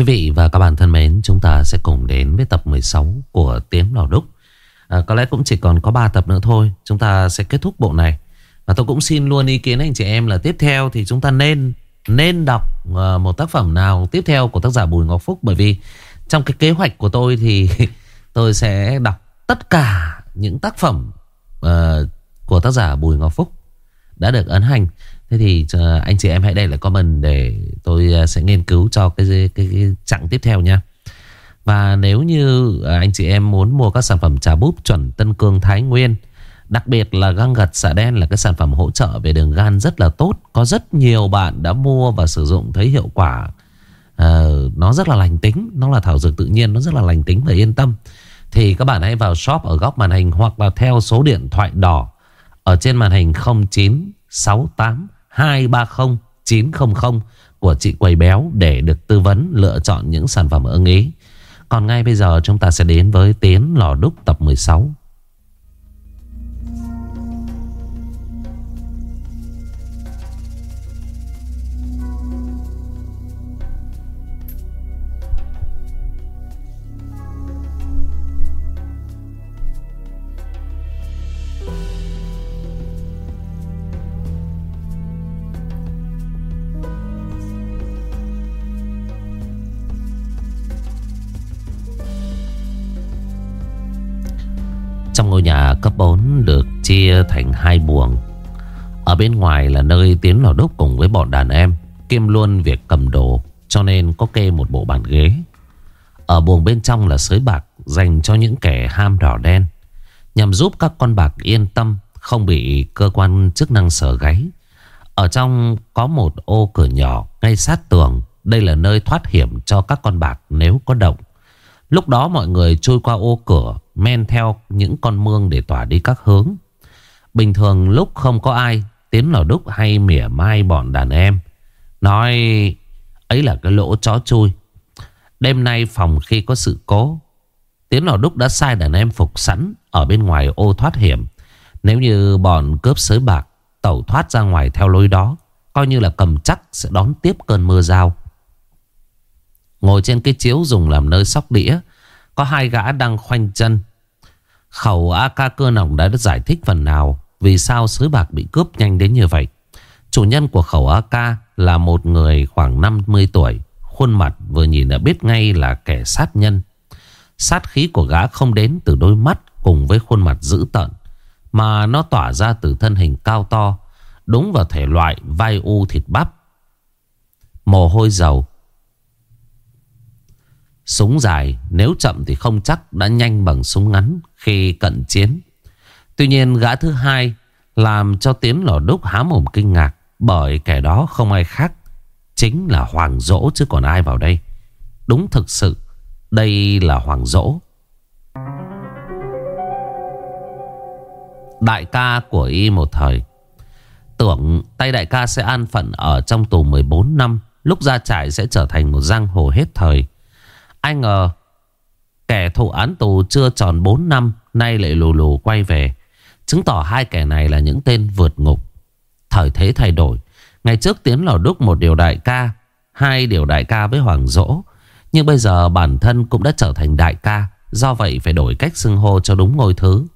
Quý vị và các bạn thân mến, chúng ta sẽ cùng đến với tập 16 của tiếng Lò Đúc. À, có lẽ cũng chỉ còn có 3 tập nữa thôi, chúng ta sẽ kết thúc bộ này. Và tôi cũng xin luôn ý kiến anh chị em là tiếp theo thì chúng ta nên nên đọc à, một tác phẩm nào tiếp theo của tác giả Bùi Ngọc Phúc bởi vì trong cái kế hoạch của tôi thì tôi sẽ đọc tất cả những tác phẩm uh, của tác giả Bùi Ngọc Phúc đã được ấn hành. Thế thì ờ, anh chị em hãy để lại comment để tôi ờ, sẽ nghiên cứu cho cái, cái, cái, cái chặng tiếp theo nha. Và nếu như ờ, anh chị em muốn mua các sản phẩm trà búp chuẩn Tân Cương Thái Nguyên Đặc biệt là găng gật xạ đen là cái sản phẩm hỗ trợ về đường gan rất là tốt Có rất nhiều bạn đã mua và sử dụng thấy hiệu quả uh, Nó rất là lành tính Nó là thảo dược tự nhiên Nó rất là lành tính và yên tâm Thì các bạn hãy vào shop ở góc màn hình Hoặc là theo số điện thoại đỏ Ở trên màn hình 0968 230 900 của chị Quầy Béo để được tư vấn lựa chọn những sản phẩm ưng ý. Còn ngay bây giờ chúng ta sẽ đến với Tiến Lò Đúc tập 16. Ngôi nhà cấp 4 được chia thành hai buồng. Ở bên ngoài là nơi Tiến lò đúc cùng với bọn đàn em, kiêm luôn việc cầm đồ, cho nên có kê một bộ bàn ghế. Ở buồng bên trong là sới bạc dành cho những kẻ ham đỏ đen, nhằm giúp các con bạc yên tâm, không bị cơ quan chức năng sở gáy. Ở trong có một ô cửa nhỏ ngay sát tường. Đây là nơi thoát hiểm cho các con bạc nếu có động. Lúc đó mọi người trôi qua ô cửa, Men theo những con mương để tỏa đi các hướng. Bình thường lúc không có ai, Tiến lò đúc hay mỉa mai bọn đàn em, Nói, ấy là cái lỗ chó chui. Đêm nay phòng khi có sự cố. Tiến lò đúc đã sai đàn em phục sẵn Ở bên ngoài ô thoát hiểm. Nếu như bọn cướp sới bạc Tẩu thoát ra ngoài theo lối đó, Coi như là cầm chắc sẽ đón tiếp cơn mưa dao Ngồi trên cái chiếu dùng làm nơi sóc đĩa, Có hai gã đang khoanh chân. Khẩu AK cơ nòng đã giải thích phần nào Vì sao sứ bạc bị cướp nhanh đến như vậy. Chủ nhân của khẩu AK Là một người khoảng 50 tuổi, Khuôn mặt vừa nhìn đã biết ngay là kẻ sát nhân. Sát khí của gã không đến từ đôi mắt Cùng với khuôn mặt dữ tợn, Mà nó tỏa ra từ thân hình cao to, Đúng vào thể loại vai u thịt bắp. Mồ hôi dầu Súng dài, nếu chậm thì không chắc đã nhanh bằng súng ngắn khi cận chiến. Tuy nhiên, gã thứ hai làm cho Tiến lò đúc há mồm kinh ngạc, bởi kẻ đó không ai khác. Chính là Hoàng Dỗ chứ còn ai vào đây. Đúng thực sự, đây là Hoàng Dỗ. Đại ca của y một thời. Tưởng tay đại ca sẽ an phận ở trong tù 14 năm. Lúc ra trại sẽ trở thành một giang hồ hết thời. Ai ngờ, Kẻ thụ án tù chưa tròn 4 năm, Nay lại lù lù quay về. Chứng tỏ hai kẻ này là những tên vượt ngục. Thời thế thay đổi. Ngày trước Tiến lò đúc một điều đại ca, Hai điều đại ca với Hoàng Dỗ. Nhưng bây giờ bản thân cũng đã trở thành đại ca, Do vậy phải đổi cách xưng hô cho đúng ngôi thứ.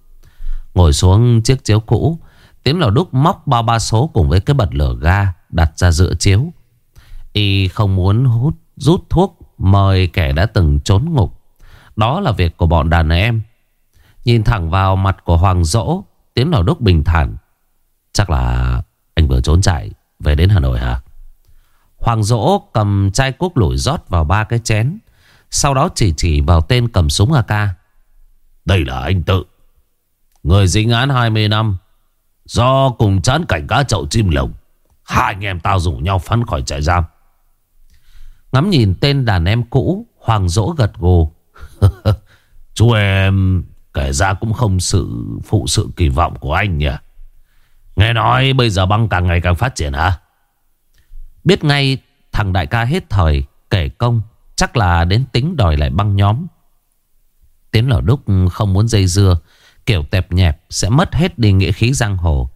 Ngồi xuống chiếc chiếu cũ, Tiến lò đúc móc bao ba số cùng với cái bật lửa ga Đặt ra giữa chiếu. Y không muốn hút, rút thuốc Mời kẻ đã từng trốn ngục. Đó là việc của bọn đàn em. Nhìn thẳng vào mặt của Hoàng Dỗ Tiến vào đúc bình thản. Chắc là anh vừa trốn chạy, Về đến Hà Nội hả? Hoàng Dỗ cầm chai cuốc lủi rót vào ba cái chén, Sau đó chỉ chỉ vào tên cầm súng AK Đây là anh tự. Người dính án 20 năm. Do cùng chán cảnh cá chậu chim lồng, Hai anh em tao rủ nhau phán khỏi trại giam. Ngắm nhìn tên đàn em cũ, Hoàng dỗ gật gù. Chú em kể ra cũng không sự phụ sự kỳ vọng của anh nhỉ? Nghe nói bây giờ băng càng ngày càng phát triển hả? Biết ngay thằng đại ca hết thời, kể công, Chắc là đến tính đòi lại băng nhóm. Tiến lò đúc không muốn dây dưa, Kiểu tẹp nhẹp sẽ mất hết đi nghĩa khí giang hồ.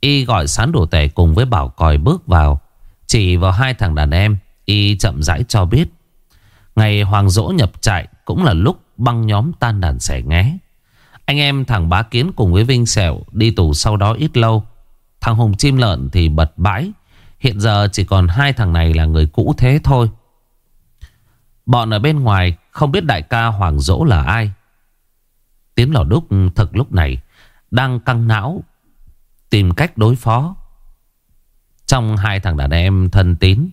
Y gọi sán đồ tể cùng với bảo còi bước vào, Chỉ vào hai thằng đàn em Y chậm rãi cho biết Ngày Hoàng Dỗ nhập trại cũng là lúc băng nhóm tan đàn xẻ nghé. Anh em thằng Bá Kiến cùng với Vinh Sẹo đi tù sau đó ít lâu. Thằng Hùng Chim Lợn thì bật bãi. Hiện giờ chỉ còn hai thằng này là người cũ thế thôi. Bọn ở bên ngoài không biết đại ca Hoàng Dỗ là ai. Tiến lò đúc thực lúc này đang căng não tìm cách đối phó. Trong hai thằng đàn em thân tín,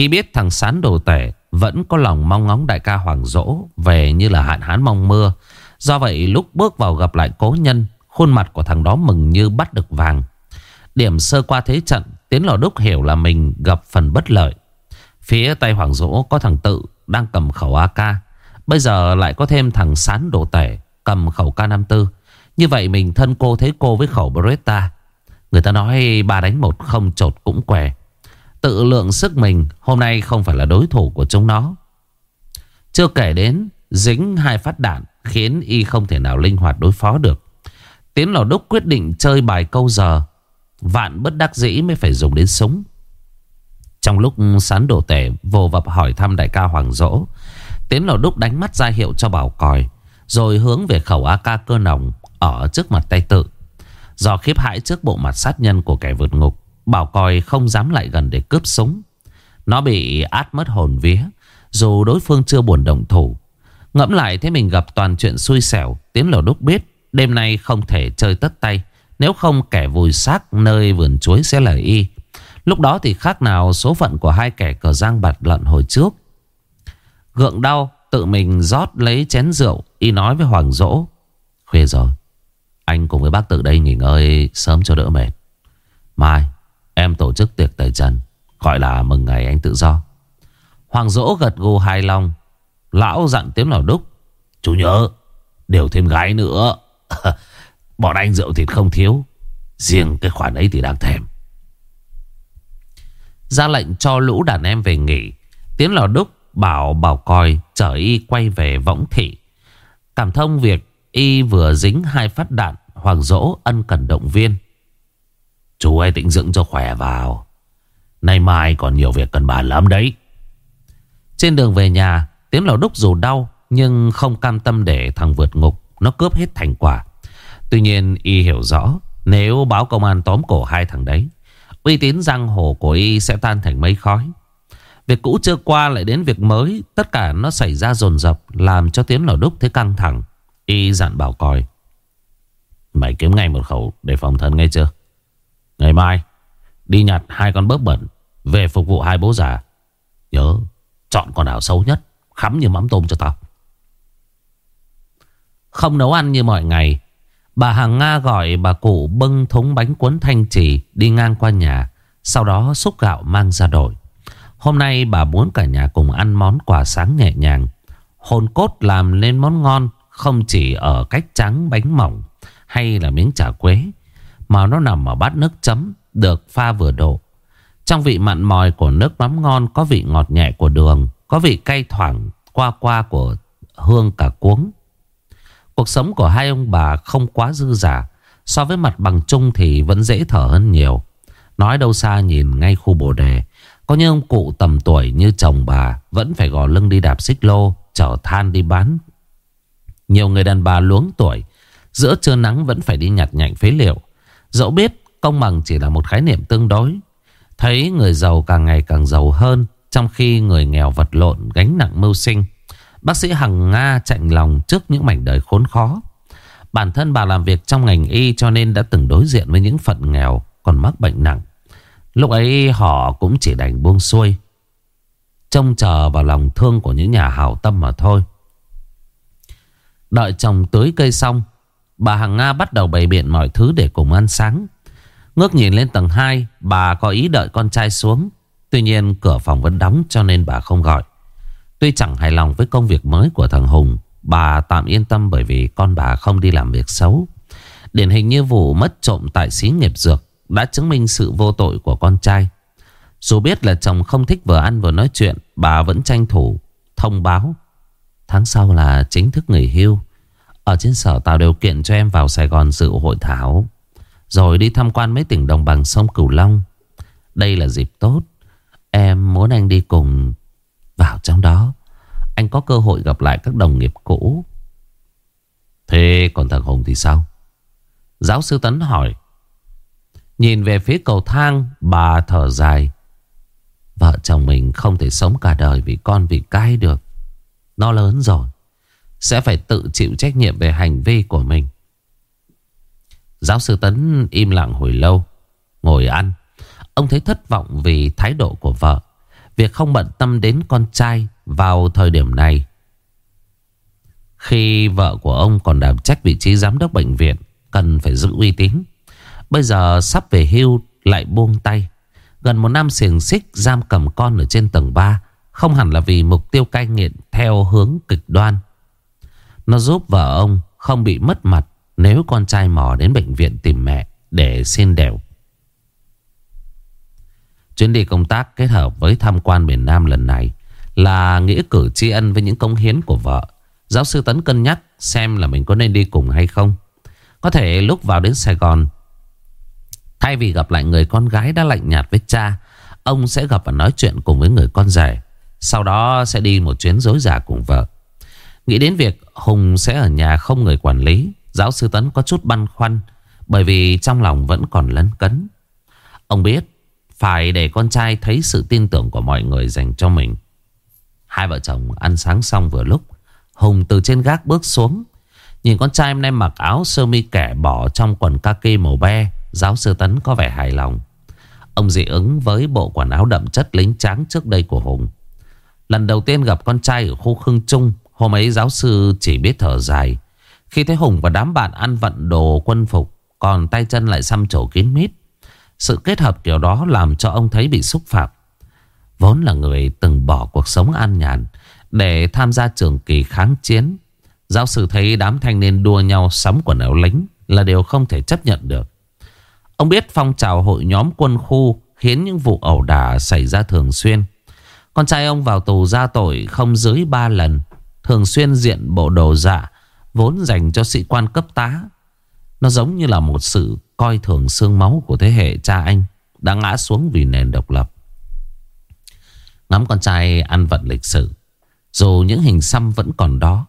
y biết thằng Sán Đồ Tể vẫn có lòng mong ngóng đại ca Hoàng Dỗ về như là hạn hán mong mưa. Do vậy lúc bước vào gặp lại cố nhân, khuôn mặt của thằng đó mừng như bắt được vàng. Điểm sơ qua thế trận, Tiến Lò Đúc hiểu là mình gặp phần bất lợi. Phía tay Hoàng Dỗ có thằng Tự đang cầm khẩu AK. Bây giờ lại có thêm thằng Sán Đồ Tể cầm khẩu K54. Như vậy mình thân cô thấy cô với khẩu Beretta. Người ta nói ba đánh một không trột cũng què. Tự lượng sức mình, hôm nay không phải là đối thủ của chúng nó. Chưa kể đến dính hai phát đạn khiến y không thể nào linh hoạt đối phó được. Tiến lò đúc quyết định chơi bài câu giờ. Vạn bất đắc dĩ mới phải dùng đến súng. Trong lúc sán đổ tể vô vập hỏi thăm đại ca Hoàng Dỗ. Tiến lò đúc đánh mắt ra hiệu cho bảo còi. Rồi hướng về khẩu AK cơ nòng ở trước mặt tay tự. Do khiếp hãi trước bộ mặt sát nhân của kẻ vượt ngục. Bảo còi không dám lại gần để cướp súng. Nó bị át mất hồn vía, Dù đối phương chưa buồn động thủ. Ngẫm lại thấy mình gặp toàn chuyện xui xẻo Tiến lầu đúc biết, Đêm nay không thể chơi tất tay, Nếu không kẻ vùi xác nơi vườn chuối sẽ là y. Lúc đó thì khác nào số phận của hai kẻ cờ giang bạt lận hồi trước. Gượng đau, Tự mình rót lấy chén rượu, Y nói với Hoàng Dỗ, Khuya rồi, Anh cùng với bác tự đây nghỉ ngơi sớm cho đỡ mệt. Mai. Em tổ chức tiệc tẩy trần, Gọi là mừng ngày anh tự do. Hoàng dỗ gật gù hài lòng. Lão dặn tiếng nào đúc, Chú nhớ, Đều thêm gái nữa. Bọn anh rượu thịt không thiếu, Riêng cái khoản ấy thì đang thèm. Ra lệnh cho lũ đàn em về nghỉ, Tiến lò đúc bảo bảo coi Chở y quay về võng thị. Cảm thông việc y vừa dính hai phát đạn, Hoàng dỗ ân cần động viên. Chú ấy tĩnh dưỡng cho khỏe vào. Nay mai còn nhiều việc cần bàn lắm đấy. Trên đường về nhà Tiến lầu đúc dù đau, Nhưng không cam tâm để thằng vượt ngục Nó cướp hết thành quả. Tuy nhiên, y hiểu rõ, Nếu báo công an tóm cổ hai thằng đấy, Uy tín giang hồ của y sẽ tan thành mây khói. Việc cũ chưa qua lại đến việc mới, Tất cả nó xảy ra dồn dập, Làm cho Tiến lầu đúc thấy căng thẳng. Y dặn bảo còi, Mày kiếm ngay một khẩu để phòng thân ngay chưa? Ngày mai, Đi nhặt hai con bớp bẩn, Về phục vụ hai bố già. Nhớ, chọn con nào xấu nhất, Khắm như mắm tôm cho tao. Không nấu ăn như mọi ngày, Bà hàng Nga gọi bà cụ bưng thúng bánh cuốn thanh trì Đi ngang qua nhà, Sau đó xúc gạo mang ra đổi Hôm nay bà muốn cả nhà cùng ăn món quà sáng nhẹ nhàng, Hồn cốt làm nên món ngon Không chỉ ở cách trắng bánh mỏng Hay là miếng chả quế mà nó nằm ở bát nước chấm, Được pha vừa độ. Trong vị mặn mòi của nước mắm ngon Có vị ngọt nhẹ của đường, Có vị cay thoảng qua qua của hương cả cuống. Cuộc sống của hai ông bà không quá dư giả So với mặt bằng chung thì vẫn dễ thở hơn nhiều. Nói đâu xa nhìn ngay khu bồ đề, Có những ông cụ tầm tuổi như chồng bà Vẫn phải gò lưng đi đạp xích lô, Chở than đi bán. Nhiều người đàn bà luống tuổi, Giữa trưa nắng vẫn phải đi nhặt nhạnh phế liệu. Dẫu biết công bằng chỉ là một khái niệm tương đối, Thấy người giàu càng ngày càng giàu hơn Trong khi người nghèo vật lộn gánh nặng mưu sinh. Bác sĩ Hằng Nga chạnh lòng trước những mảnh đời khốn khó. Bản thân bà làm việc trong ngành y cho nên đã từng đối diện với những phận nghèo còn mắc bệnh nặng. Lúc ấy họ cũng chỉ đành buông xuôi, Trông chờ vào lòng thương của những nhà hảo tâm mà thôi. Đợi chồng tưới cây xong Bà Hằng Nga bắt đầu bày biện mọi thứ để cùng ăn sáng. Ngước nhìn lên tầng 2, bà có ý đợi con trai xuống. Tuy nhiên cửa phòng vẫn đóng cho nên bà không gọi. Tuy chẳng hài lòng với công việc mới của thằng Hùng, bà tạm yên tâm bởi vì con bà không đi làm việc xấu. Điển hình như vụ mất trộm tại xí nghiệp dược đã chứng minh sự vô tội của con trai. Dù biết là chồng không thích vừa ăn vừa nói chuyện, bà vẫn tranh thủ thông báo. Tháng sau là chính thức nghỉ hưu. Ở trên sở tạo điều kiện cho em vào Sài Gòn dự hội thảo, Rồi đi tham quan mấy tỉnh đồng bằng sông Cửu Long. Đây là dịp tốt. Em muốn anh đi cùng vào trong đó. Anh có cơ hội gặp lại các đồng nghiệp cũ. Thế còn thằng Hùng thì sao? Giáo sư Tấn hỏi. Nhìn về phía cầu thang, Bà thở dài. Vợ chồng mình không thể sống cả đời Vì con vì cái được. Nó lớn rồi. Sẽ phải tự chịu trách nhiệm về hành vi của mình. Giáo sư Tấn im lặng hồi lâu, Ngồi ăn. Ông thấy thất vọng vì thái độ của vợ. Việc không bận tâm đến con trai Vào thời điểm này. Khi vợ của ông còn đảm trách vị trí giám đốc bệnh viện, Cần phải giữ uy tín. Bây giờ sắp về hưu, lại buông tay. Gần một năm xiềng xích giam cầm con ở trên tầng 3 Không hẳn là vì mục tiêu cai nghiện theo hướng cực đoan. Nó giúp vợ ông không bị mất mặt Nếu con trai mò đến bệnh viện tìm mẹ để xin đẻo Chuyến đi công tác kết hợp với tham quan miền Nam lần này Là nghĩa cử tri ân với những công hiến của vợ. Giáo sư Tấn cân nhắc xem là mình có nên đi cùng hay không. Có thể lúc vào đến Sài Gòn, Thay vì gặp lại người con gái đã lạnh nhạt với cha, Ông sẽ gặp và nói chuyện cùng với người con rể. Sau đó sẽ đi một chuyến dối giả cùng vợ. Nghĩ đến việc Hùng sẽ ở nhà không người quản lý, Giáo sư Tấn có chút băn khoăn, Bởi vì trong lòng vẫn còn lấn cấn. Ông biết, Phải để con trai thấy sự tin tưởng của mọi người dành cho mình. Hai vợ chồng ăn sáng xong vừa lúc, Hùng từ trên gác bước xuống. Nhìn con trai em nay mặc áo sơ mi kẻ bỏ trong quần kaki màu be, Giáo sư Tấn có vẻ hài lòng. Ông dị ứng với bộ quần áo đậm chất lính trắng trước đây của Hùng. Lần đầu tiên gặp con trai ở khu Khương Trung Hôm ấy giáo sư chỉ biết thở dài. Khi thấy Hùng và đám bạn ăn vận đồ quân phục, Còn tay chân lại xăm trổ kín mít. Sự kết hợp kiểu đó làm cho ông thấy bị xúc phạm. Vốn là người từng bỏ cuộc sống an nhàn, Để tham gia trường kỳ kháng chiến. Giáo sư thấy đám thanh niên đua nhau sắm quần áo lính Là điều không thể chấp nhận được. Ông biết phong trào hội nhóm quân khu khiến những vụ ẩu đả xảy ra thường xuyên. Con trai ông vào tù ra tội không dưới 3 lần. Thường xuyên diện bộ đồ dạ vốn dành cho sĩ quan cấp tá. Nó giống như là một sự coi thường xương máu của thế hệ cha anh đã ngã xuống vì nền độc lập. Ngắm con trai ăn vận lịch sử. Dù những hình xăm vẫn còn đó.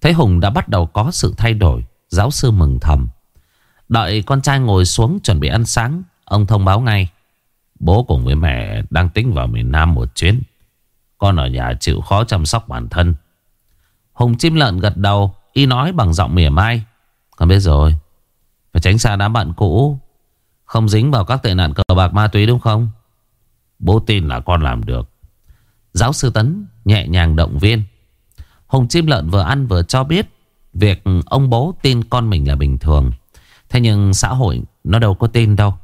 Thấy Hùng đã bắt đầu có sự thay đổi. Giáo sư mừng thầm. Đợi con trai ngồi xuống chuẩn bị ăn sáng, Ông thông báo ngay, Bố cùng với mẹ đang tính vào miền Nam một chuyến Con ở nhà chịu khó chăm sóc bản thân Hùng chim lợn gật đầu, Y nói bằng giọng mỉa mai. Con biết rồi, Phải tránh xa đám bạn cũ. Không dính vào các tệ nạn cờ bạc ma túy đúng không? Bố tin là con làm được. Giáo sư Tấn nhẹ nhàng động viên. Hùng chim lợn vừa ăn vừa cho biết Việc ông bố tin con mình là bình thường. Thế nhưng xã hội nó đâu có tin đâu.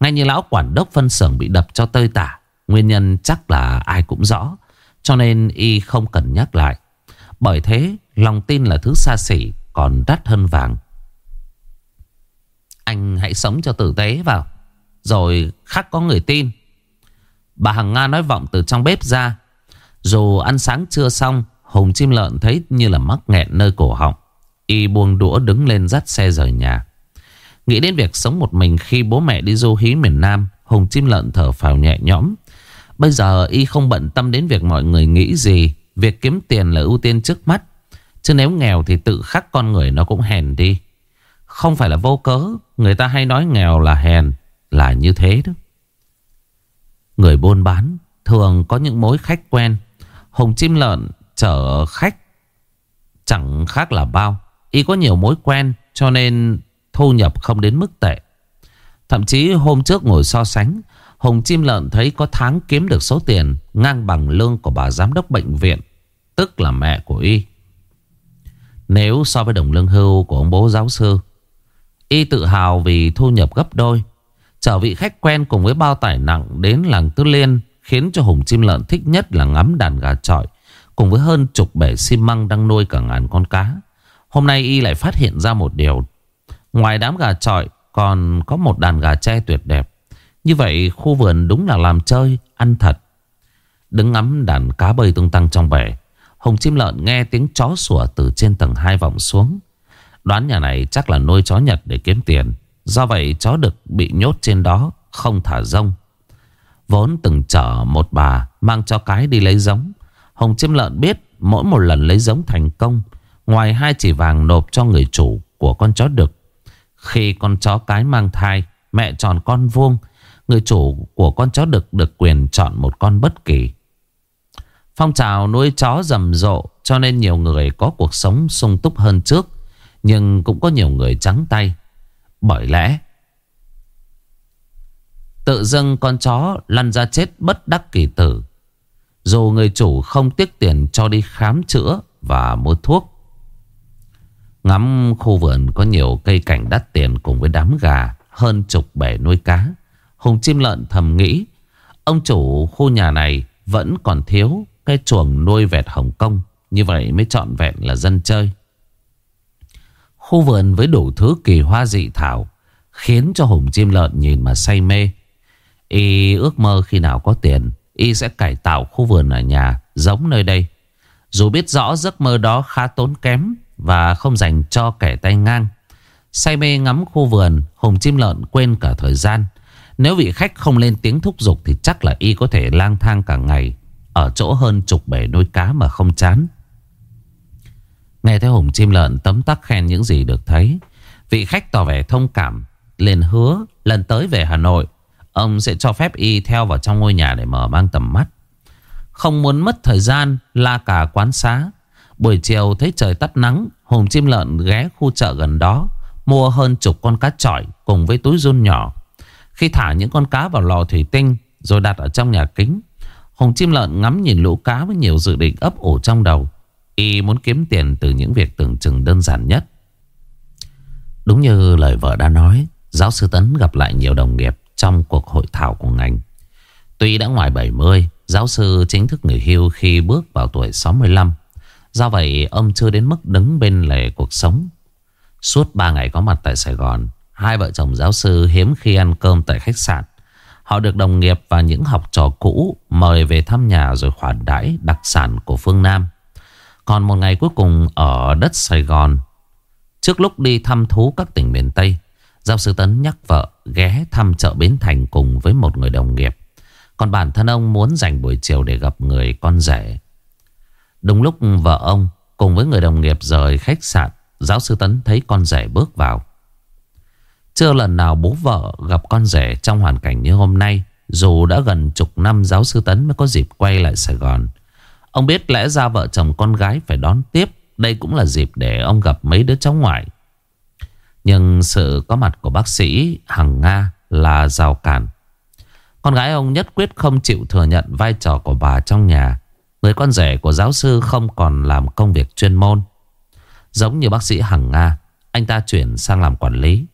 Ngay như lão quản đốc phân xưởng bị đập cho tơi tả, Nguyên nhân chắc là ai cũng rõ. Cho nên y không cần nhắc lại. Bởi thế, lòng tin là thứ xa xỉ, Còn đắt hơn vàng. Anh hãy sống cho tử tế vào, Rồi khắc có người tin. Bà Hằng Nga nói vọng từ trong bếp ra. Dù ăn sáng chưa xong, Hùng chim lợn thấy như là mắc nghẹn nơi cổ họng. Y buông đũa đứng lên dắt xe rời nhà. Nghĩ đến việc sống một mình khi bố mẹ đi du hí miền Nam, Hùng chim lợn thở phào nhẹ nhõm. Bây giờ y không bận tâm đến việc mọi người nghĩ gì. Việc kiếm tiền là ưu tiên trước mắt. Chứ nếu nghèo thì tự khắc con người nó cũng hèn đi. Không phải là vô cớ, Người ta hay nói nghèo là hèn, Là như thế đó. Người buôn bán Thường có những mối khách quen. Hùng chim lợn chở khách Chẳng khác là bao. Y có nhiều mối quen Cho nên Thu nhập không đến mức tệ. Thậm chí hôm trước ngồi so sánh Hùng chim lợn thấy có tháng kiếm được số tiền Ngang bằng lương của bà giám đốc bệnh viện. Tức là mẹ của Y Nếu so với đồng lương hưu của ông bố giáo sư Y tự hào vì thu nhập gấp đôi Trở vị khách quen cùng với bao tải nặng đến làng Tư Liên Khiến cho Hùng chim lợn thích nhất là ngắm đàn gà trọi Cùng với hơn chục bể xi măng đang nuôi cả ngàn con cá Hôm nay Y lại phát hiện ra một điều Ngoài đám gà trọi còn có một đàn gà tre tuyệt đẹp. Như vậy khu vườn đúng là làm chơi, ăn thật. Đứng ngắm đàn cá bơi tung tăng trong bể. Hồng chim lợn nghe tiếng chó sủa từ trên tầng 2 vọng xuống. Đoán nhà này chắc là nuôi chó Nhật để kiếm tiền. Do vậy chó được bị nhốt trên đó, không thả rông. Vốn từng chở một bà mang cho cái đi lấy giống. Hồng chim Lợn biết mỗi một lần lấy giống thành công, ngoài hai chỉ vàng nộp cho người chủ của con chó đực. Khi con chó cái mang thai, mẹ tròn con vuông, người chủ của con chó đực được quyền chọn một con bất kỳ. Phong trào nuôi chó rầm rộ cho nên nhiều người có cuộc sống sung túc hơn trước, nhưng cũng có nhiều người trắng tay. Bởi lẽ, tự dưng con chó lăn ra chết bất đắc kỳ tử. Dù người chủ không tiếc tiền cho đi khám chữa và mua thuốc. Ngắm khu vườn có nhiều cây cảnh đắt tiền cùng với đám gà, hơn chục bể nuôi cá. Hùng chim lợn thầm nghĩ, ông chủ khu nhà này vẫn còn thiếu cái chuồng nuôi vẹt Hồng Kông. Như vậy mới trọn vẹn là dân chơi. Khu vườn với đủ thứ kỳ hoa dị thảo khiến cho Hùng chim lợn nhìn mà say mê. Y ước mơ khi nào có tiền, Y sẽ cải tạo khu vườn ở nhà Giống nơi đây Dù biết rõ giấc mơ đó khá tốn kém Và không dành cho kẻ tay ngang, Say mê ngắm khu vườn, Hùng chim lợn quên cả thời gian Nếu vị khách không lên tiếng thúc giục Thì chắc là y có thể lang thang cả ngày ở chỗ hơn chục bể nuôi cá mà không chán. Nghe thấy Hùng chim lợn tấm tắc khen những gì được thấy, Vị khách tỏ vẻ thông cảm, liền hứa lần tới về Hà Nội, Ông sẽ cho phép y theo vào trong ngôi nhà để mở mang tầm mắt. Không muốn mất thời gian La cả quán xá, Buổi chiều thấy trời tắt nắng, Hùng chim lợn ghé khu chợ gần đó, Mua hơn chục con cá trọi Cùng với túi run nhỏ. Khi thả những con cá vào lò thủy tinh Rồi đặt ở trong nhà kính Hùng chim lợn ngắm nhìn lũ cá với nhiều dự định ấp ủ trong đầu Y muốn kiếm tiền từ những việc tưởng chừng đơn giản nhất Đúng như lời vợ đã nói Giáo sư Tấn gặp lại nhiều đồng nghiệp trong cuộc hội thảo của ngành. Tuy đã ngoài 70, giáo sư chính thức nghỉ hưu khi bước vào tuổi 65. Do vậy, ông chưa đến mức đứng bên lề cuộc sống. Suốt 3 ngày có mặt tại Sài Gòn, hai vợ chồng giáo sư hiếm khi ăn cơm tại khách sạn. Họ được đồng nghiệp và những học trò cũ mời về thăm nhà rồi khoản đãi đặc sản của phương Nam. Còn một ngày cuối cùng ở đất Sài Gòn, trước lúc đi thăm thú các tỉnh miền Tây, Giáo sư Tấn nhắc vợ ghé thăm chợ Bến Thành cùng với một người đồng nghiệp. Còn bản thân ông muốn dành buổi chiều để gặp người con rể. Đúng lúc vợ ông cùng với người đồng nghiệp rời khách sạn, giáo sư Tấn thấy con rể bước vào. Chưa lần nào bố vợ gặp con rể trong hoàn cảnh như hôm nay, dù đã gần chục năm giáo sư Tấn mới có dịp quay lại Sài Gòn. Ông biết lẽ ra vợ chồng con gái phải đón tiếp, đây cũng là dịp để ông gặp mấy đứa cháu ngoại. Nhưng sự có mặt của bác sĩ Hằng Nga là rào cản. Con gái ông nhất quyết không chịu thừa nhận vai trò của bà trong nhà. Người con rể của giáo sư không còn làm công việc chuyên môn. Giống như bác sĩ Hằng Nga, anh ta chuyển sang làm quản lý.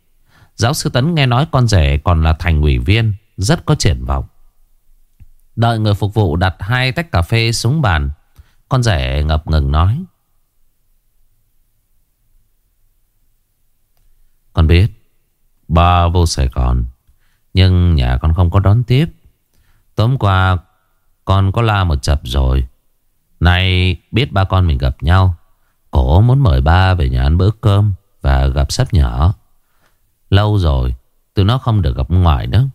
Giáo sư Tấn nghe nói con rể còn là thành ủy viên, rất có triển vọng. Đợi người phục vụ đặt hai tách cà phê xuống bàn. Con rể ngập ngừng nói. Con biết Ba vô Sài Gòn Nhưng nhà con không có đón tiếp Tối qua Con có la một chập rồi Nay biết ba con mình gặp nhau Cổ muốn mời ba về nhà ăn bữa cơm Và gặp sắp nhỏ Lâu rồi Tụi nó không được gặp ngoài nữa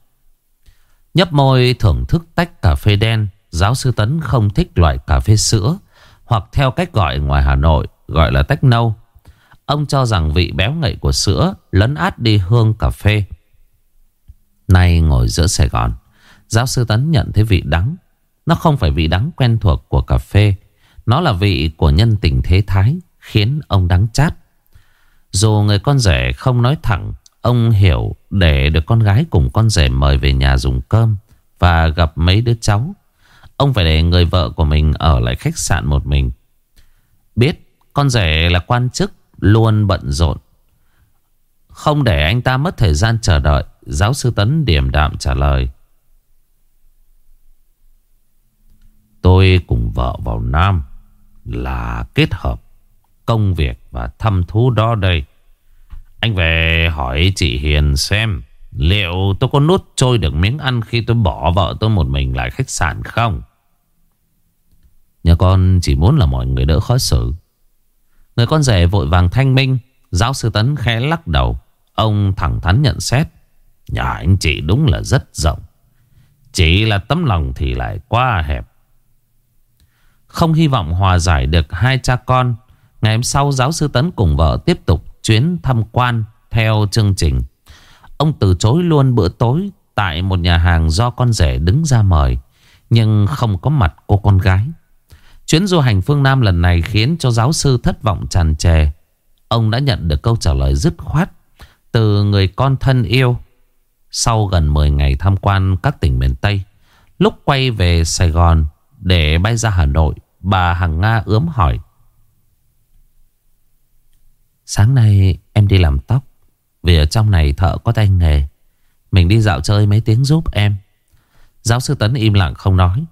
Nhấp môi thưởng thức tách cà phê đen Giáo sư Tấn không thích loại cà phê sữa Hoặc theo cách gọi ngoài Hà Nội Gọi là tách nâu Ông cho rằng vị béo ngậy của sữa lấn át đi hương cà phê. Nay ngồi giữa Sài Gòn, giáo sư Tấn nhận thấy vị đắng. Nó không phải vị đắng quen thuộc của cà phê. Nó là vị của nhân tình thế thái, khiến ông đắng chát. Dù người con rể không nói thẳng, ông hiểu để được con gái cùng con rể mời về nhà dùng cơm và gặp mấy đứa cháu. Ông phải để người vợ của mình ở lại khách sạn một mình. Biết con rể là quan chức, Luôn bận rộn Không để anh ta mất thời gian chờ đợi, Giáo sư Tấn điềm đạm trả lời Tôi cùng vợ vào Nam Là kết hợp Công việc và thăm thú đó đây anh về hỏi chị Hiền xem Liệu tôi có nuốt trôi được miếng ăn Khi tôi bỏ vợ tôi một mình lại khách sạn không? Nhà con chỉ muốn là mọi người đỡ khó xử. Người con rể vội vàng thanh minh, Giáo sư Tấn khẽ lắc đầu. Ông thẳng thắn nhận xét, Nhà anh chị đúng là rất rộng. Chỉ là tấm lòng thì lại quá hẹp. Không hy vọng hòa giải được hai cha con, Ngày hôm sau giáo sư Tấn cùng vợ tiếp tục chuyến tham quan theo chương trình. Ông từ chối luôn bữa tối tại một nhà hàng do con rể đứng ra mời, Nhưng không có mặt cô con gái. Chuyến du hành phương Nam lần này khiến cho giáo sư thất vọng tràn trề. Ông đã nhận được câu trả lời dứt khoát Từ người con thân yêu. Sau gần 10 ngày tham quan các tỉnh miền Tây, Lúc quay về Sài Gòn để bay ra Hà Nội, Bà Hằng Nga ướm hỏi Sáng nay em đi làm tóc, Vì ở trong này thợ có tay nghề. Mình đi dạo chơi mấy tiếng giúp em. Giáo sư Tấn im lặng không nói.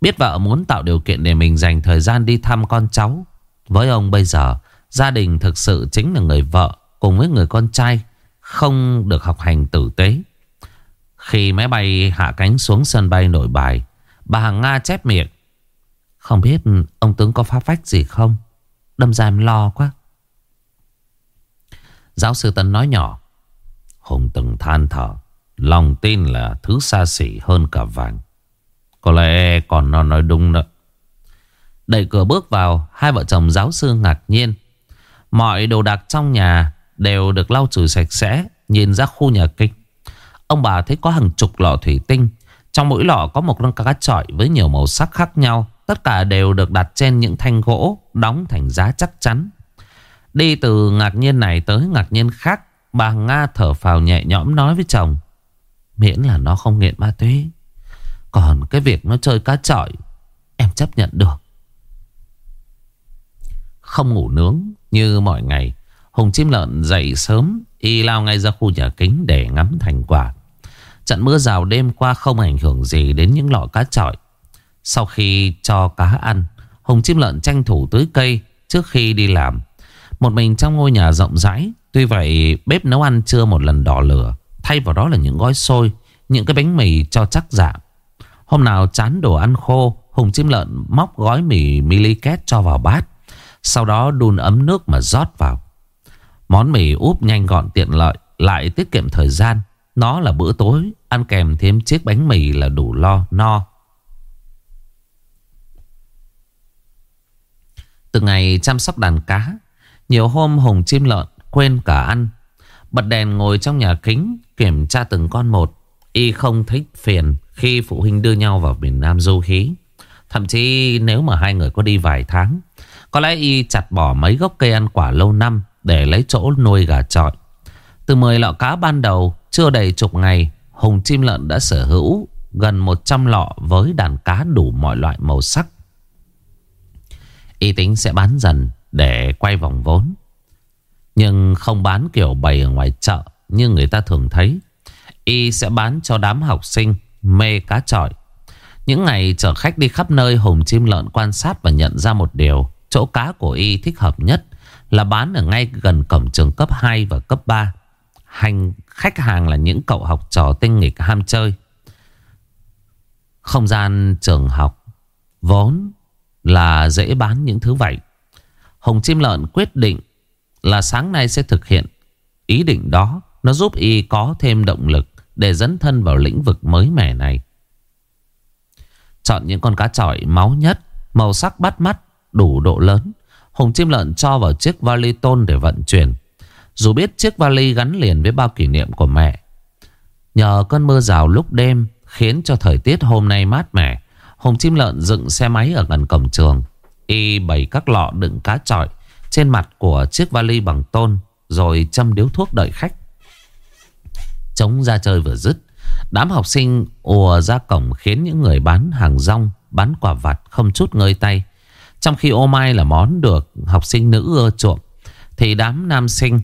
Biết vợ muốn tạo điều kiện để mình dành thời gian đi thăm con cháu. Với ông bây giờ, Gia đình thực sự chính là người vợ Cùng với người con trai, Không được học hành tử tế. Khi máy bay hạ cánh xuống sân bay nội bài, Bà Hằng Nga chép miệng. Không biết ông tướng có phá phách gì không? Đâm ra em lo quá. Giáo sư Tân nói nhỏ. Hùng từng than thở, Lòng tin là thứ xa xỉ hơn cả vàng. Có lẽ còn nó nói đúng nữa. Đẩy cửa bước vào, Hai vợ chồng giáo sư ngạc nhiên. Mọi đồ đạc trong nhà Đều được lau chùi sạch sẽ, Nhìn ra khu nhà kính. Ông bà thấy có hàng chục lọ thủy tinh. Trong mỗi lọ có một con cá chọi Với nhiều màu sắc khác nhau. Tất cả đều được đặt trên những thanh gỗ, Đóng thành giá chắc chắn. Đi từ ngạc nhiên này tới ngạc nhiên khác, Bà Nga thở phào nhẹ nhõm nói với chồng. Miễn là nó không nghiện ma túy. Còn cái việc nó chơi cá chọi, Em chấp nhận được. Không ngủ nướng như mọi ngày, Hùng chim lợn dậy sớm, Y lao ngay ra khu nhà kính để ngắm thành quả. Trận mưa rào đêm qua không ảnh hưởng gì đến những lọ cá chọi. Sau khi cho cá ăn, Hùng chim lợn tranh thủ tưới cây trước khi đi làm một mình trong ngôi nhà rộng rãi. Tuy vậy, bếp nấu ăn chưa một lần đỏ lửa. Thay vào đó là những gói xôi, Những cái bánh mì cho chắc dạ. Hôm nào chán đồ ăn khô, Hùng chim lợn móc gói mì mili két cho vào bát. Sau đó đun ấm nước mà rót vào. Món mì úp nhanh gọn tiện lợi, Lại tiết kiệm thời gian. Nó là bữa tối, Ăn kèm thêm chiếc bánh mì là đủ lo, no. Từ ngày chăm sóc đàn cá nhiều hôm Hùng chim lợn quên cả ăn. Bật đèn ngồi trong nhà kính Kiểm tra từng con một. Y không thích phiền Khi phụ huynh đưa nhau vào miền Nam du khí Thậm chí nếu mà hai người có đi vài tháng, Có lẽ Y chặt bỏ mấy gốc cây ăn quả lâu năm Để lấy chỗ nuôi gà trọi. Từ 10 lọ cá ban đầu, Chưa đầy chục ngày, Hùng chim lợn đã sở hữu Gần 100 lọ với đàn cá đủ mọi loại màu sắc. Y tính sẽ bán dần để quay vòng vốn. Nhưng không bán kiểu bày ở ngoài chợ như người ta thường thấy. Y sẽ bán cho đám học sinh, mê cá trọi. Những ngày chở khách đi khắp nơi, Hùng chim lợn quan sát và nhận ra một điều. Chỗ cá của Y thích hợp nhất là bán ở ngay gần cổng trường cấp 2 và cấp 3. Hành, khách hàng là những cậu học trò tinh nghịch ham chơi. Không gian trường học vốn là dễ bán những thứ vậy. Hồng Chim Lợn quyết định là sáng nay sẽ thực hiện ý định đó. Nó giúp y có thêm động lực để dẫn thân vào lĩnh vực mới mẻ này. Chọn những con cá trọi máu nhất, màu sắc bắt mắt, đủ độ lớn. Hồng Chim Lợn cho vào chiếc vali tôn để vận chuyển. Dù biết chiếc vali gắn liền với bao kỷ niệm của mẹ. Nhờ cơn mưa rào lúc đêm khiến cho thời tiết hôm nay mát mẻ. Hồng Chim Lợn dựng xe máy ở gần cổng trường. Y bày các lọ đựng cá trọi trên mặt của chiếc vali bằng tôn rồi châm điếu thuốc đợi khách. Trống ra chơi vừa dứt, đám học sinh ùa ra cổng khiến những người bán hàng rong, bán quả vặt không chút ngơi tay. Trong khi ô mai là món được học sinh nữ ưa chuộng, thì đám nam sinh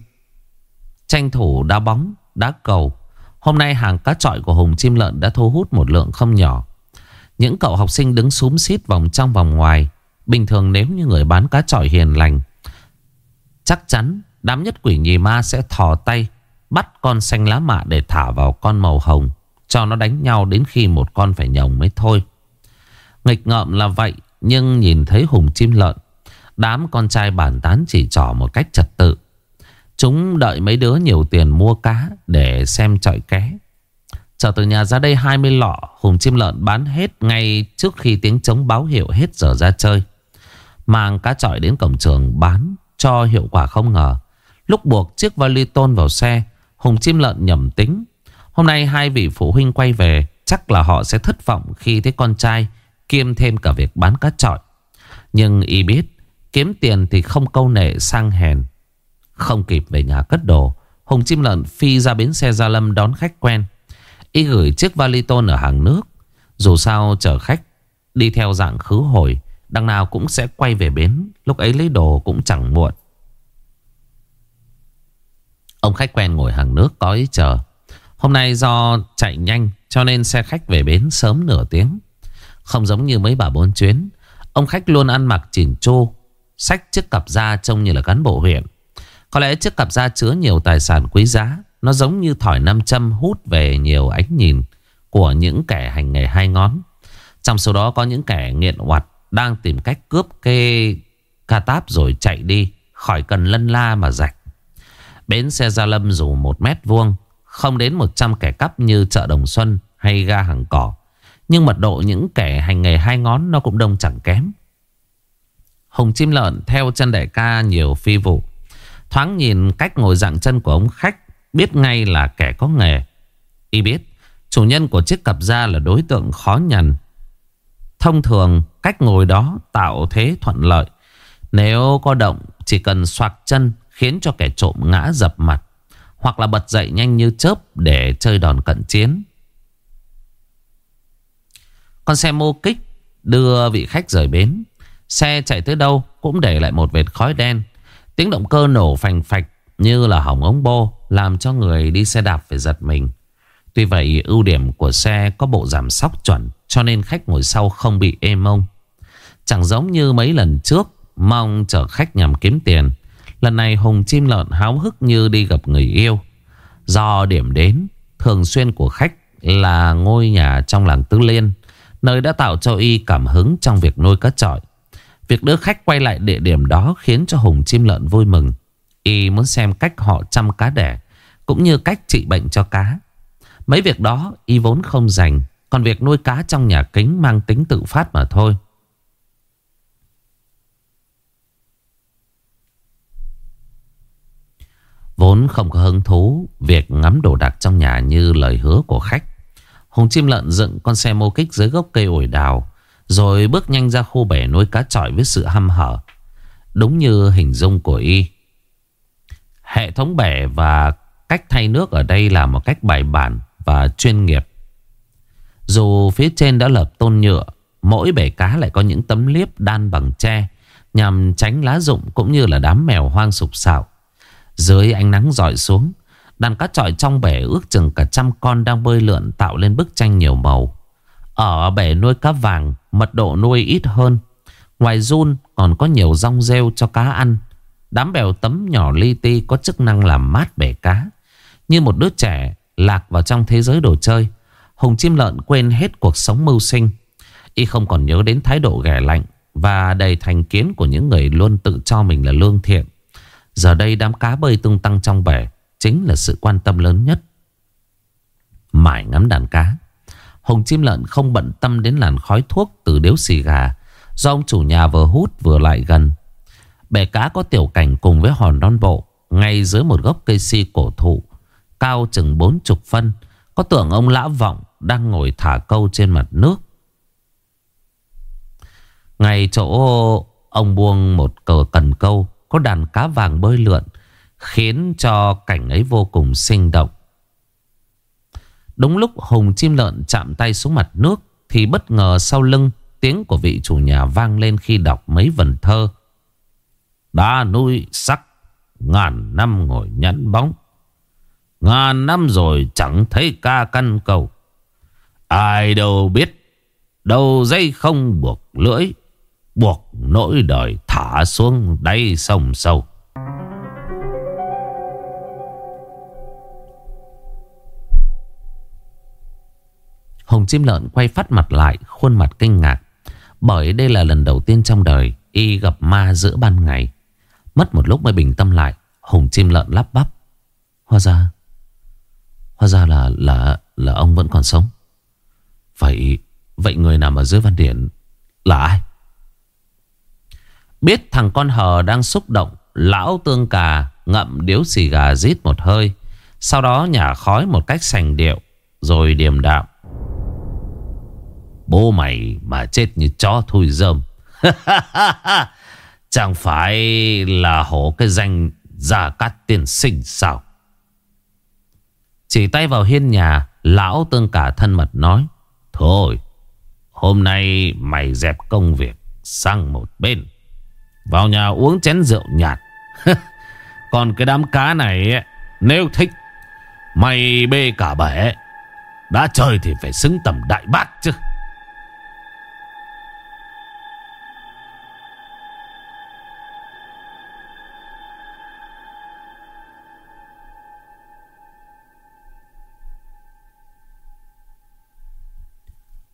tranh thủ đá bóng, đá cầu. Hôm nay hàng cá trọi của Hùng Chim Lợn đã thu hút một lượng không nhỏ. Những cậu học sinh đứng súm xít vòng trong vòng ngoài Bình thường nếu như người bán cá trọi hiền lành, Chắc chắn đám nhất quỷ nhì ma sẽ thò tay Bắt con xanh lá mạ để thả vào con màu hồng, Cho nó đánh nhau đến khi một con phải nhồng mới thôi. Nghịch ngợm là vậy, Nhưng nhìn thấy hùng chim lợn, Đám con trai bàn tán chỉ trỏ một cách trật tự. Chúng đợi mấy đứa nhiều tiền mua cá Để xem trọi ké. Trở từ nhà ra đây 20 lọ, Hùng chim lợn bán hết ngay trước khi tiếng trống báo hiệu hết giờ ra chơi. Mang cá chọi đến cổng trường bán cho hiệu quả không ngờ. Lúc buộc chiếc vali tôn vào xe, Hùng chim lợn nhầm tính. Hôm nay hai vị phụ huynh quay về, chắc là họ sẽ thất vọng khi thấy con trai kiêm thêm cả việc bán cá chọi. Nhưng y biết, kiếm tiền thì không câu nệ sang hèn. Không kịp về nhà cất đồ, Hùng chim lợn phi ra bến xe Gia Lâm đón khách quen. Y gửi chiếc vali tôn ở hàng nước. Dù sao chở khách đi theo dạng khứ hồi, đằng nào cũng sẽ quay về bến. Lúc ấy lấy đồ cũng chẳng muộn. Ông khách quen ngồi hàng nước có ý chờ. Hôm nay do chạy nhanh cho nên xe khách về bến sớm nửa tiếng. Không giống như mấy bà bốn chuyến. Ông khách luôn ăn mặc chỉnh chu, xách chiếc cặp da trông như là cán bộ huyện. Có lẽ chiếc cặp da chứa nhiều tài sản quý giá. Nó giống như thỏi nam châm hút về nhiều ánh nhìn của những kẻ hành nghề hai ngón. Trong số đó có những kẻ nghiện hoạt đang tìm cách cướp kê ca táp rồi chạy đi khỏi cần lân la mà rạch. Bến xe Gia Lâm dù một mét vuông, Không đến 100 kẻ cắp như chợ Đồng Xuân hay ga hàng cỏ, Nhưng mật độ những kẻ hành nghề hai ngón nó cũng đông chẳng kém. Hùng chim lợn theo chân đại ca nhiều phi vụ. Thoáng nhìn cách ngồi dạng chân của ông khách, Biết ngay là kẻ có nghề. Y biết, Chủ nhân của chiếc cặp da là đối tượng khó nhằn Thông thường cách ngồi đó tạo thế thuận lợi. Nếu có động, chỉ cần soạc chân Khiến cho kẻ trộm ngã dập mặt, Hoặc là bật dậy nhanh như chớp Để chơi đòn cận chiến. Con xe mô kích Đưa vị khách rời bến. Xe chạy tới đâu Cũng để lại một vệt khói đen. Tiếng động cơ nổ phành phạch Như là hỏng ống bô, Làm cho người đi xe đạp phải giật mình. Tuy vậy, ưu điểm của xe có bộ giảm sóc chuẩn, Cho nên khách ngồi sau không bị êm mông Chẳng giống như mấy lần trước, Mong chở khách nhằm kiếm tiền. Lần này Hùng chim lợn háo hức như đi gặp người yêu. Do điểm đến, thường xuyên của khách là ngôi nhà trong làng Tứ Liên, Nơi đã tạo cho y cảm hứng trong việc nuôi cá trọi. Việc đưa khách quay lại địa điểm đó khiến cho Hùng chim lợn vui mừng. Y muốn xem cách họ chăm cá đẻ, Cũng như cách trị bệnh cho cá. Mấy việc đó y vốn không dành, Còn việc nuôi cá trong nhà kính mang tính tự phát mà thôi. Vốn không có hứng thú Việc ngắm đồ đạc trong nhà như lời hứa của khách. Hùng chim lợn dựng con xe mô kích dưới gốc cây ổi đào, Rồi bước nhanh ra khu bể nuôi cá trọi với sự hăm hở. Đúng như hình dung của y, Hệ thống bể và cách thay nước ở đây là một cách bài bản và chuyên nghiệp Dù phía trên đã lợp tôn nhựa Mỗi bể cá lại có những tấm liếp đan bằng tre Nhằm tránh lá rụng cũng như là đám mèo hoang sục sạo dưới ánh nắng dọi xuống Đàn cá trọi trong bể ước chừng cả trăm con đang bơi lượn tạo lên bức tranh nhiều màu. Ở bể nuôi cá vàng, mật độ nuôi ít hơn. Ngoài run còn có nhiều rong rêu cho cá ăn. Đám bèo tấm nhỏ li ti có chức năng làm mát bể cá. Như một đứa trẻ lạc vào trong thế giới đồ chơi. Hùng chim lợn quên hết cuộc sống mưu sinh. Y không còn nhớ đến thái độ ghẻ lạnh và đầy thành kiến của những người luôn tự cho mình là lương thiện. Giờ đây đám cá bơi tung tăng trong bể Chính là sự quan tâm lớn nhất Mải ngắm đàn cá Hùng chim lợn không bận tâm đến làn khói thuốc từ điếu xì gà Do ông chủ nhà vừa hút vừa lại gần Bể cá có tiểu cảnh cùng với hòn non bộ Ngay dưới một gốc cây si cổ thụ Cao chừng bốn chục phân. Có tưởng ông lã vọng đang ngồi thả câu trên mặt nước. Ngay chỗ ông buông một cờ cần câu, có đàn cá vàng bơi lượn, Khiến cho cảnh ấy vô cùng sinh động. Đúng lúc Hùng chim lợn chạm tay xuống mặt nước, Thì bất ngờ sau lưng Tiếng của vị chủ nhà vang lên khi đọc mấy vần thơ. Đá nuôi sắc, Ngàn năm ngồi nhẫn bóng. Ngàn năm rồi chẳng thấy ca căn cầu. Ai đâu biết Đầu dây không buộc lưỡi, Buộc nỗi đời thả xuống đáy sông sâu. Hồng chim lợn quay phát mặt lại, Khuôn mặt kinh ngạc, Bởi đây là lần đầu tiên trong đời Y gặp ma giữa ban ngày. Mất một lúc mới bình tâm lại Hùng chim lợn lắp bắp. Hóa ra Hóa ra là là là ông vẫn còn sống. Vậy Vậy người nằm ở dưới văn điển Là ai? Biết thằng con hờ đang xúc động, Lão tương cà ngậm điếu xì gà rít một hơi. Sau đó nhả khói một cách sành điệu, Rồi điềm đạm. Bố mày mà chết như chó thui rơm Chẳng phải là hổ cái danh Gia Cát tiên sinh sao? Chỉ tay vào hiên nhà, Lão tương cả thân mật nói, Thôi, Hôm nay mày dẹp công việc Sang một bên. Vào nhà uống chén rượu nhạt. Còn cái đám cá này, Nếu thích, Mày bê cả bể. Đã chơi thì phải xứng tầm đại bác chứ.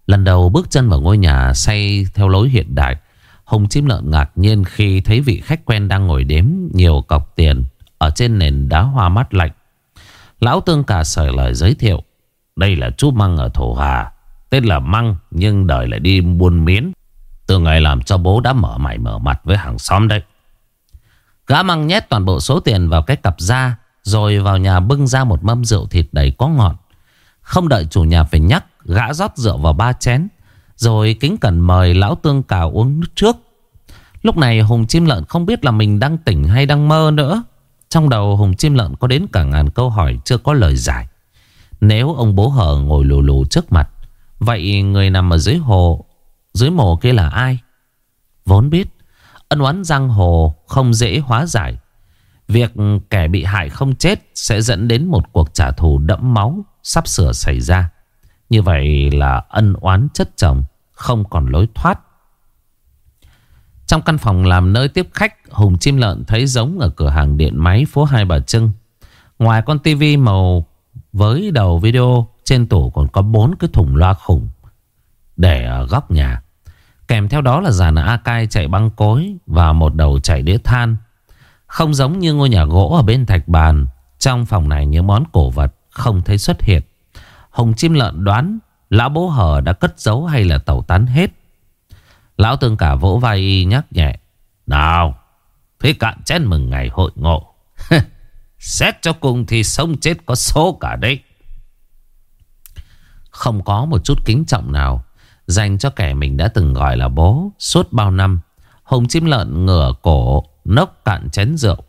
Lần đầu bước chân vào ngôi nhà xây theo lối hiện đại Hùng chim lợn ngạc nhiên khi thấy vị khách quen đang ngồi đếm nhiều cọc tiền Ở trên nền đá hoa mát lạnh. Lão Tương cà sởi lời giới thiệu, Đây là chú Măng ở Thổ Hà, Tên là Măng nhưng đời lại đi buôn miến. Từ ngày làm cho bố đã mở mày mở mặt với hàng xóm đấy. Gã Măng nhét toàn bộ số tiền vào cái cặp da, Rồi vào nhà bưng ra một mâm rượu thịt đầy có ngọt. Không đợi chủ nhà phải nhắc Gã rót rượu vào ba chén, Rồi kính cẩn mời lão tương cào uống nước trước. Lúc này Hùng chim lợn không biết là mình đang tỉnh hay đang mơ nữa. Trong đầu Hùng chim lợn có đến cả ngàn câu hỏi chưa có lời giải. Nếu ông bố hờ ngồi lù lù trước mặt, Vậy người nằm ở dưới hồ, Dưới mồ kia là ai? Vốn biết, Ân oán giang hồ không dễ hóa giải. Việc kẻ bị hại không chết Sẽ dẫn đến một cuộc trả thù đẫm máu Sắp sửa xảy ra như vậy là ân oán chất chồng Không còn lối thoát. Trong căn phòng làm nơi tiếp khách, Hùng chim lợn thấy giống ở cửa hàng điện máy phố Hai Bà Trưng. Ngoài con tivi màu với đầu video, Trên tủ còn có bốn cái thùng loa khủng Để ở góc nhà. Kèm theo đó là dàn A-cai chạy băng cối Và một đầu chạy đĩa than. Không giống như ngôi nhà gỗ ở bên thạch bàn, Trong phòng này những món cổ vật Không thấy xuất hiện. Hồng chim lợn đoán Lão bố hờ đã cất giấu hay là tẩu tán hết. Lão tương cả vỗ vai y nhắc nhẹ, Nào, Thế cạn chén mừng ngày hội ngộ. Xét cho cùng thì sống chết có số cả đấy. Không có một chút kính trọng nào Dành cho kẻ mình đã từng gọi là bố Suốt bao năm, Hồng chim lợn ngửa cổ Nốc cạn chén rượu.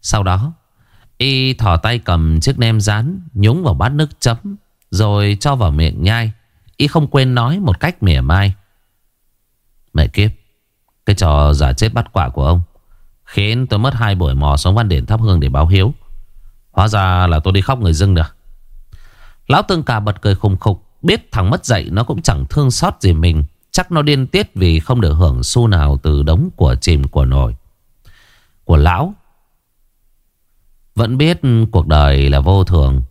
Sau đó Y thỏ tay cầm chiếc nem rán, Nhúng vào bát nước chấm, Rồi cho vào miệng nhai. Y không quên nói một cách mỉa mai. Mẹ kiếp, Cái trò giả chết bắt quả của ông Khiến tôi mất hai buổi mò sống văn điển thắp hương để báo hiếu. Hóa ra là tôi đi khóc người dưng được Lão tương cà bật cười khùng khục, Biết thằng mất dậy nó cũng chẳng thương xót gì mình, Chắc nó điên tiết vì không được hưởng xu nào từ đống của chìm của nổi. Của lão vẫn biết cuộc đời là vô thường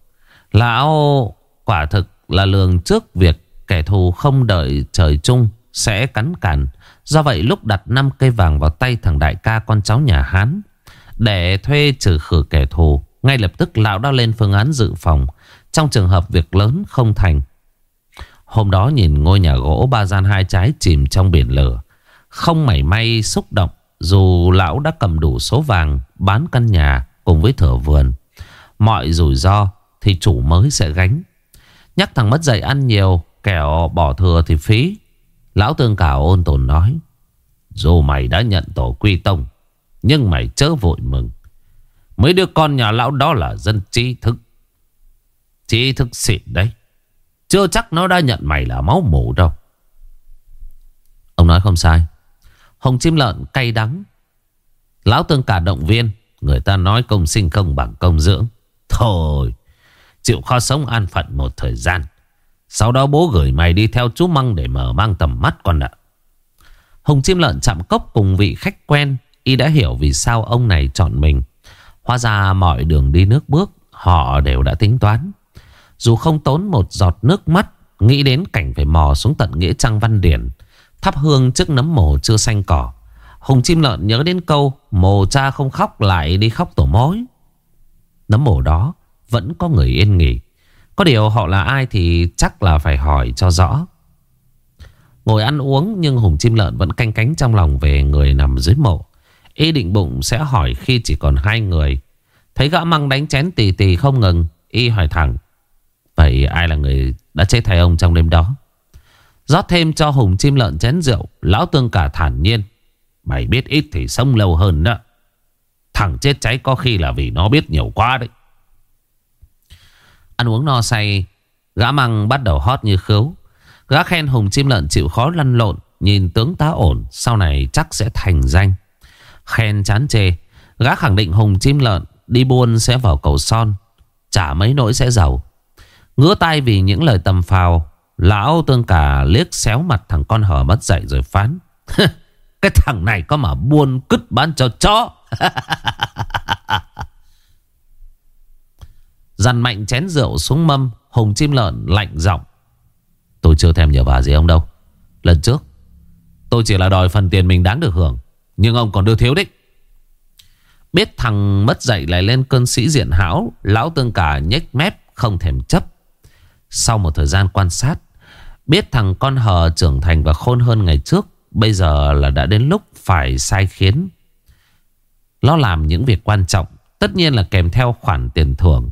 Lão quả thực là lường trước việc kẻ thù không đợi trời chung sẽ cắn cản. Do vậy lúc đặt 5 cây vàng vào tay thằng đại ca con cháu nhà Hán để thuê trừ khử kẻ thù, ngay lập tức lão đã lên phương án dự phòng trong trường hợp việc lớn không thành. Hôm đó nhìn ngôi nhà gỗ ba gian hai trái chìm trong biển lửa, không mảy may xúc động dù lão đã cầm đủ số vàng bán căn nhà cùng với thửa vườn. Mọi rủi ro thì chủ mới sẽ gánh. Nhắc thằng mất dạy ăn nhiều, kẻo bỏ thừa thì phí. Lão tương cảo ôn tồn nói. Dù mày đã nhận tổ quy tông, nhưng mày chớ vội mừng. Mấy đứa con nhà lão đó là dân trí thức. Trí thức xịn đấy. Chưa chắc nó đã nhận mày là máu mủ đâu. Ông nói không sai. Hồng chim lợn cay đắng. Lão tương cả động viên. Người ta nói công sinh không bằng công dưỡng. Thôi, Chịu khó sống an phận một thời gian. Sau đó bố gửi mày đi theo chú Măng Để mở mang tầm mắt con ạ. Hùng chim lợn chạm cốc cùng vị khách quen. Y đã hiểu vì sao ông này chọn mình. Hóa ra mọi đường đi nước bước, Họ đều đã tính toán. Dù không tốn một giọt nước mắt, Nghĩ đến cảnh phải mò xuống tận Nghĩa Trang Văn Điển. Thắp hương trước nấm mồ chưa xanh cỏ. Hùng chim lợn nhớ đến câu, Mồ cha không khóc lại đi khóc tổ mối Nấm mồ đó Vẫn có người yên nghỉ Có điều họ là ai thì chắc là phải hỏi cho rõ Ngồi ăn uống nhưng Hùng Chim Lợn vẫn canh cánh trong lòng về người nằm dưới mộ. Y định bụng sẽ hỏi khi chỉ còn hai người. Thấy gã măng đánh chén tì tì không ngừng. Y hỏi thẳng. Vậy ai là người đã chết thay ông trong đêm đó? rót thêm cho Hùng Chim Lợn chén rượu. Lão Tương cả thản nhiên. Mày biết ít thì sống lâu hơn đó. Thằng chết cháy có khi là vì nó biết nhiều quá đấy. Ăn uống no say, gã măng bắt đầu hót như khứu. Gã khen Hùng Chim Lợn chịu khó lăn lộn, nhìn tướng tá ổn, sau này chắc sẽ thành danh. Khen chán chê, gã khẳng định Hùng Chim Lợn đi buôn sẽ vào cầu son, chả mấy nỗi sẽ giàu. Ngứa tay vì những lời tầm phào, lão tương cả liếc xéo mặt thằng con hở mất dậy rồi phán. Cái thằng này có mà buôn cứt bán cho chó. Dằn mạnh chén rượu xuống mâm Hùng chim lợn lạnh giọng. Tôi chưa thèm nhờ vả gì ông đâu. Lần trước, Tôi chỉ là đòi phần tiền mình đáng được hưởng, Nhưng ông còn đưa thiếu đích Biết thằng mất dậy lại lên cơn sĩ diện hão, Lão tương cả nhếch mép, Không thèm chấp. Sau một thời gian quan sát, Biết thằng con hờ trưởng thành và khôn hơn ngày trước Bây giờ là đã đến lúc phải sai khiến. Nó làm những việc quan trọng, Tất nhiên là kèm theo khoản tiền thưởng.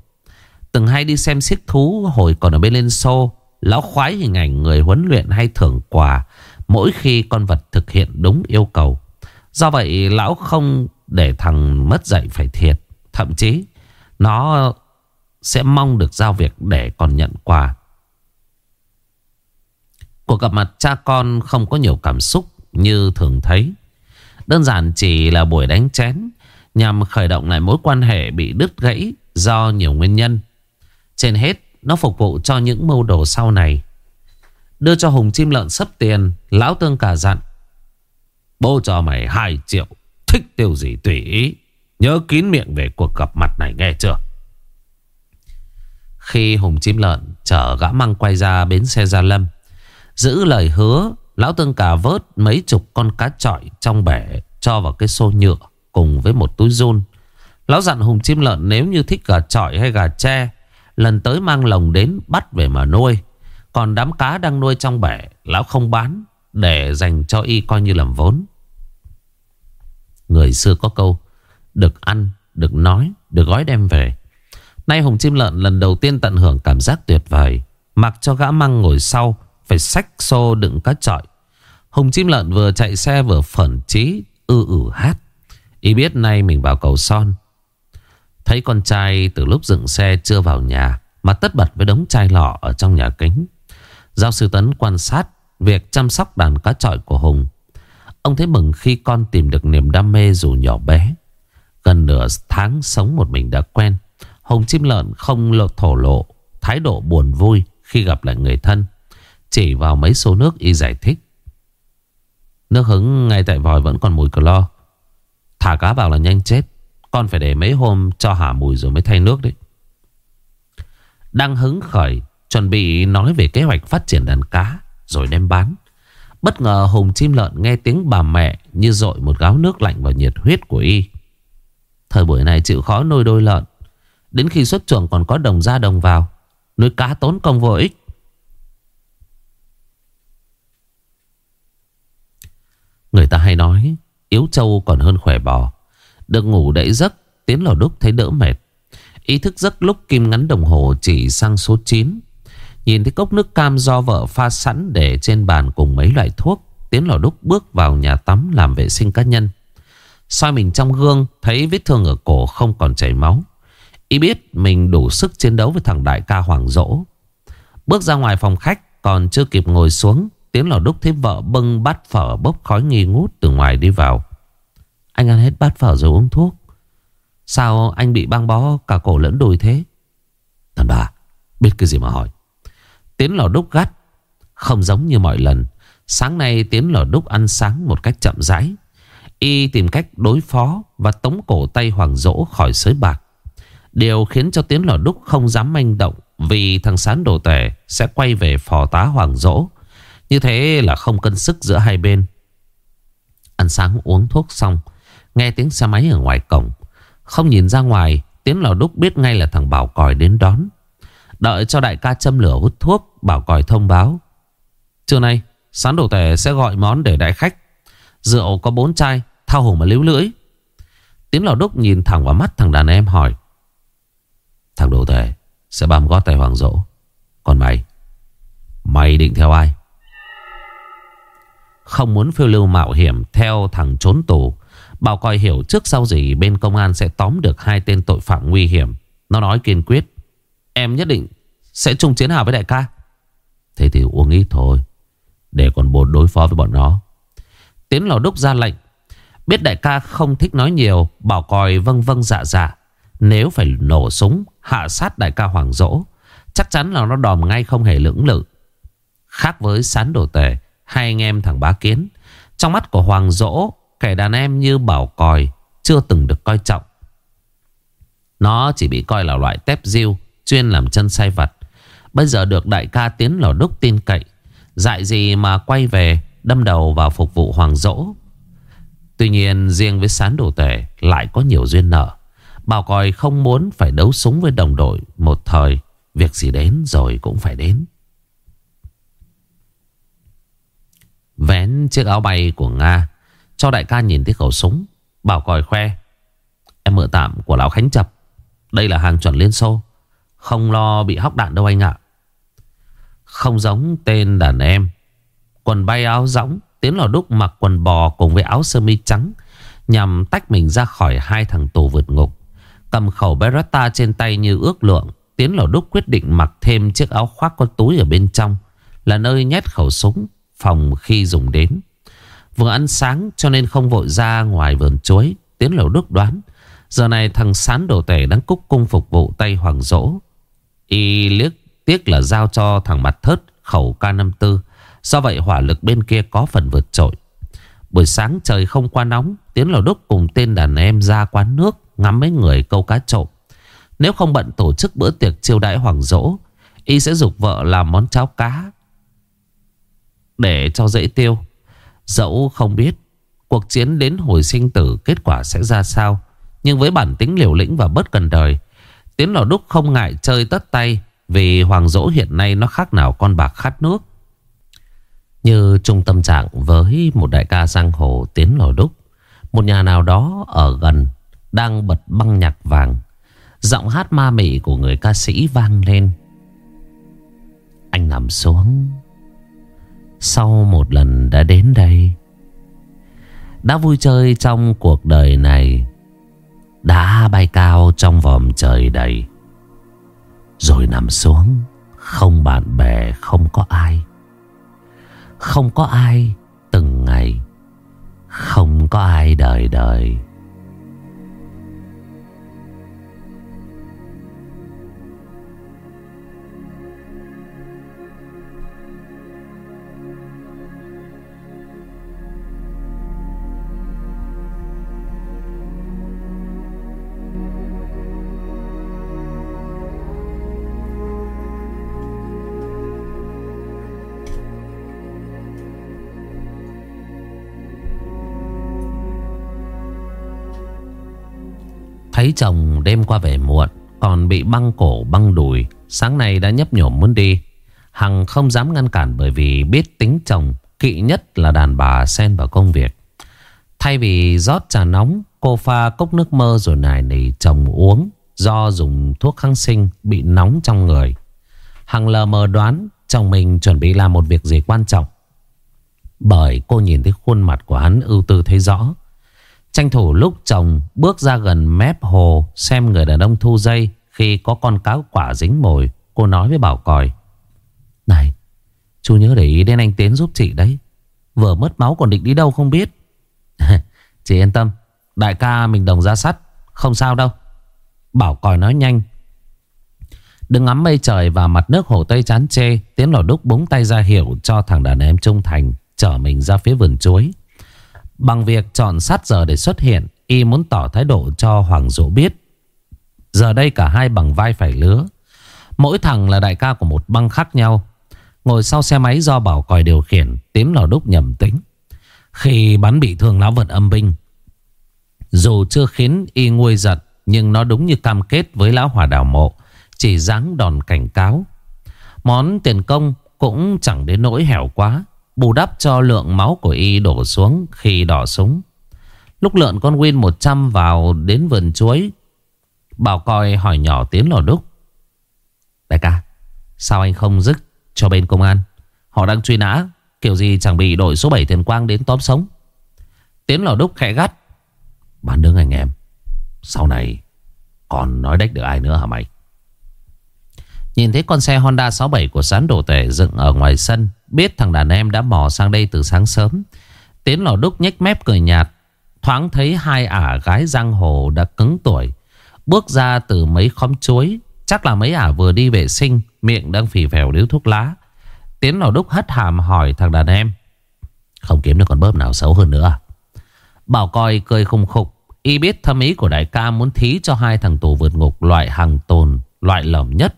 Từng hay đi xem siếc thú Hồi còn ở bên Liên Xô, Lão khoái hình ảnh người huấn luyện hay thưởng quà Mỗi khi con vật thực hiện đúng yêu cầu. Do vậy, lão không để thằng mất dạy phải thiệt. Thậm chí, Nó sẽ mong được giao việc để còn nhận quà. Cuộc gặp mặt cha con không có nhiều cảm xúc như thường thấy. Đơn giản chỉ là buổi đánh chén nhằm khởi động lại mối quan hệ bị đứt gãy do nhiều nguyên nhân. Trên hết, nó phục vụ cho những mưu đồ sau này. Đưa cho Hùng chim lợn sấp tiền, lão tương cả dặn. Bố cho mày 2 triệu, thích tiêu gì tùy ý. Nhớ kín miệng về cuộc gặp mặt này nghe chưa? Khi Hùng chim lợn chở gã măng quay ra bến xe Gia Lâm, giữ lời hứa Lão Tương Cà vớt mấy chục con cá trọi trong bể cho vào cái xô nhựa cùng với một túi run. Lão dặn Hùng chim lợn nếu như thích gà trọi hay gà tre, lần tới mang lồng đến bắt về mà nuôi. Còn đám cá đang nuôi trong bể, lão không bán để dành cho y coi như làm vốn. Người xưa có câu, được ăn, được nói, được gói đem về. Nay Hùng chim lợn lần đầu tiên tận hưởng cảm giác tuyệt vời, mặc cho gã măng ngồi sau, phải xách xô đựng cá trọi. Hùng chim lợn vừa chạy xe vừa phẩn trí Ư ử hát. Ý biết nay mình vào cầu son. Thấy con trai từ lúc dựng xe chưa vào nhà, Mà tất bật với đống chai lọ ở trong nhà kính. Giáo sư Tấn quan sát Việc chăm sóc đàn cá trọi của Hùng. Ông thấy mừng khi con tìm được niềm đam mê dù nhỏ bé. Gần nửa tháng sống một mình đã quen, Hùng chim lợn không lộ thổ lộ Thái độ buồn vui khi gặp lại người thân chỉ vào mấy số nước y giải thích. Nước hứng ngay tại vòi vẫn còn mùi clo. Thả cá vào là nhanh chết. Con phải để mấy hôm cho hả mùi rồi mới thay nước đấy. Đang hứng khởi, Chuẩn bị nói về kế hoạch phát triển đàn cá, Rồi đem bán. Bất ngờ Hùng chim lợn nghe tiếng bà mẹ Như dội một gáo nước lạnh vào nhiệt huyết của y. Thời buổi này chịu khó nuôi đôi lợn. Đến khi xuất chuồng còn có đồng ra đồng vào, Nuôi cá tốn công vô ích. Người ta hay nói, Yếu trâu còn hơn khỏe bò. Được ngủ đẩy giấc, Tiến lò đúc thấy đỡ mệt. Ý thức giấc lúc kim ngắn đồng hồ chỉ sang số 9 Nhìn thấy cốc nước cam do vợ pha sẵn Để trên bàn cùng mấy loại thuốc, Tiến lò đúc bước vào nhà tắm Làm vệ sinh cá nhân. Soi mình trong gương, Thấy vết thương ở cổ không còn chảy máu. Ý biết mình đủ sức chiến đấu với thằng đại ca Hoàng Dỗ. Bước ra ngoài phòng khách, Còn chưa kịp ngồi xuống Tiến lò đúc thấy vợ bưng bát phở bốc khói nghi ngút từ ngoài đi vào. Anh ăn hết bát phở rồi uống thuốc. Sao anh bị băng bó cả cổ lẫn đùi thế? Thần bà, biết cái gì mà hỏi. Tiến lò đúc gắt, không giống như mọi lần. Sáng nay Tiến lò đúc ăn sáng một cách chậm rãi. Y tìm cách đối phó và tống cổ tay Hoàng Dỗ khỏi sới bạc. Điều khiến cho Tiến lò đúc không dám manh động vì thằng sán đồ tể sẽ quay về phò tá Hoàng Dỗ như thế là không cân sức giữa hai bên. Ăn sáng uống thuốc xong, Nghe tiếng xe máy ở ngoài cổng. Không nhìn ra ngoài Tiến lò đúc biết ngay là thằng Bảo Còi đến đón. Đợi cho đại ca châm lửa hút thuốc, Bảo Còi thông báo. Trưa nay Sán đồ tể sẽ gọi món để đại khách. Rượu có bốn chai, Thao hùng mà líu lưỡi. Tiến lò đúc nhìn thẳng vào mắt thằng đàn em hỏi. Thằng đồ tể, Sẽ băm gót tay hoàng rỗ Còn mày? Mày định theo ai? Không muốn phiêu lưu mạo hiểm Theo thằng trốn tù Bảo coi hiểu trước sau gì bên công an sẽ tóm được hai tên tội phạm nguy hiểm. Nó nói kiên quyết. Em nhất định sẽ chung chiến hào với đại ca. Thế thì uống ít thôi. Để còn bột đối phó với bọn nó. Tiến lò đúc ra lệnh. Biết đại ca không thích nói nhiều. Bảo còi vâng vâng dạ dạ. Nếu phải nổ súng, hạ sát đại ca Hoàng Dỗ. Chắc chắn là nó đòm ngay không hề lưỡng lự. Khác với sán đồ tề. Hai anh em thằng bá kiến. Trong mắt của Hoàng Dỗ, Kẻ đàn em như bảo còi Chưa từng được coi trọng. Nó chỉ bị coi là loại tép diêu, Chuyên làm chân sai vặt. Bây giờ được đại ca tiến lò đúc tin cậy. Dại gì mà quay về, Đâm đầu vào phục vụ hoàng dỗ. Tuy nhiên, riêng với sán đồ tể Lại có nhiều duyên nợ. Bảo còi không muốn phải đấu súng với đồng đội. Một thời, Việc gì đến rồi cũng phải đến. Vén chiếc áo bay của Nga. Cho đại ca nhìn thấy khẩu súng, Bảo còi khoe. Em mượn tạm của lão Khánh Chập. Đây là hàng chuẩn Liên Xô. Không lo bị hóc đạn đâu anh ạ. Không giống tên đàn em. Quần bay áo rỗng, Tiến lò đúc mặc quần bò cùng với áo sơ mi trắng, Nhằm tách mình ra khỏi hai thằng tù vượt ngục. Cầm khẩu Beretta trên tay như ước lượng, Tiến lò đúc quyết định mặc thêm chiếc áo khoác có túi ở bên trong, Là nơi nhét khẩu súng. Phòng khi dùng đến. Vừa ăn sáng cho nên không vội ra ngoài vườn chuối, Tiến lầu đức đoán. Giờ này thằng sán đồ tể đang cúc cung phục vụ tay hoàng dỗ. Y liếc, tiếc là giao cho thằng mặt thớt, khẩu K54 Do vậy hỏa lực bên kia có phần vượt trội. Buổi sáng trời không quá nóng, Tiến lầu đúc cùng tên đàn em ra quán nước, Ngắm mấy người câu cá trộm. Nếu không bận tổ chức bữa tiệc chiêu đãi hoàng dỗ, Y sẽ dục vợ làm món cháo cá. Để cho dễ tiêu Dẫu không biết cuộc chiến đến hồi sinh tử kết quả sẽ ra sao. Nhưng với bản tính liều lĩnh và bất cần đời, Tiến Lò Đúc không ngại chơi tất tay vì Hoàng Dỗ hiện nay nó khác nào con bạc khát nước. Như trung tâm trạng với một đại ca giang hồ Tiến Lò Đúc, một nhà nào đó ở gần đang bật băng nhạc vàng. Giọng hát ma mị của người ca sĩ vang lên. Anh nằm xuống sau một lần đã đến đây. Đã vui chơi trong cuộc đời này, Đã bay cao trong vòm trời đầy. Rồi nằm xuống, Không bạn bè, không có ai. Không có ai từng ngày, Không có ai đời đời. Thấy chồng đêm qua về muộn, Còn bị băng cổ, băng đùi, Sáng nay đã nhấp nhổm muốn đi. Hằng không dám ngăn cản bởi vì biết tính chồng Kỵ nhất là đàn bà xen vào công việc. Thay vì rót trà nóng, Cô pha cốc nước mơ rồi nài nỉ chồng uống, Do dùng thuốc kháng sinh bị nóng trong người. Hằng lờ mờ đoán Chồng mình chuẩn bị làm một việc gì quan trọng. Bởi cô nhìn thấy khuôn mặt của hắn ưu tư thấy rõ Tranh thủ lúc chồng bước ra gần mép hồ xem người đàn ông thu dây khi có con cáo quả dính mồi. Cô nói với Bảo Còi. Này, chú nhớ để ý đến anh Tiến giúp chị đấy. Vừa mất máu còn định đi đâu không biết. chị yên tâm, đại ca mình đồng ra sắt, không sao đâu. Bảo Còi nói nhanh. Đừng ngắm mây trời và mặt nước hồ Tây chán chê. Tiến lò đúc búng tay ra hiệu cho thằng đàn em trung thành chở mình ra phía vườn chuối. Bằng việc chọn sát giờ để xuất hiện, Y muốn tỏ thái độ cho Hoàng Dỗ biết. Giờ đây cả hai bằng vai phải lứa. Mỗi thằng là đại ca của một băng khác nhau. Ngồi sau xe máy do bảo còi điều khiển, Tím lò đúc nhầm tính. Khi bắn bị thương lão vật âm binh. Dù chưa khiến y nguôi giận, Nhưng nó đúng như cam kết với lão hòa đảo mộ, Chỉ dáng đòn cảnh cáo. Món tiền công cũng chẳng đến nỗi hẻo quá. Bù đắp cho lượng máu của y đổ xuống khi đỏ súng. Lúc lượn con Win 100 vào đến vườn chuối, Bảo coi hỏi nhỏ Tiến lò đúc. Đại ca, Sao anh không dứt cho bên công an? Họ đang truy nã, Kiểu gì chẳng bị đội số 7 Thiền Quang đến tóm sống? Tiến lò đúc khẽ gắt. Bán đứng anh em, Sau này còn nói đách được ai nữa hả mày? Nhìn thấy con xe Honda 67 của sán đồ tể dựng ở ngoài sân Biết thằng đàn em đã mò sang đây từ sáng sớm Tiến lò đúc nhếch mép cười nhạt Thoáng thấy hai ả gái giang hồ đã cứng tuổi Bước ra từ mấy khóm chuối Chắc là mấy ả vừa đi vệ sinh Miệng đang phì phèo điếu thuốc lá Tiến lò đúc hất hàm hỏi thằng đàn em Không kiếm được con bơm nào xấu hơn nữa? À? Bảo coi cười khùng khục Y biết thâm ý của đại ca muốn thí cho hai thằng tù vượt ngục loại hàng tồn, loại lỏng nhất.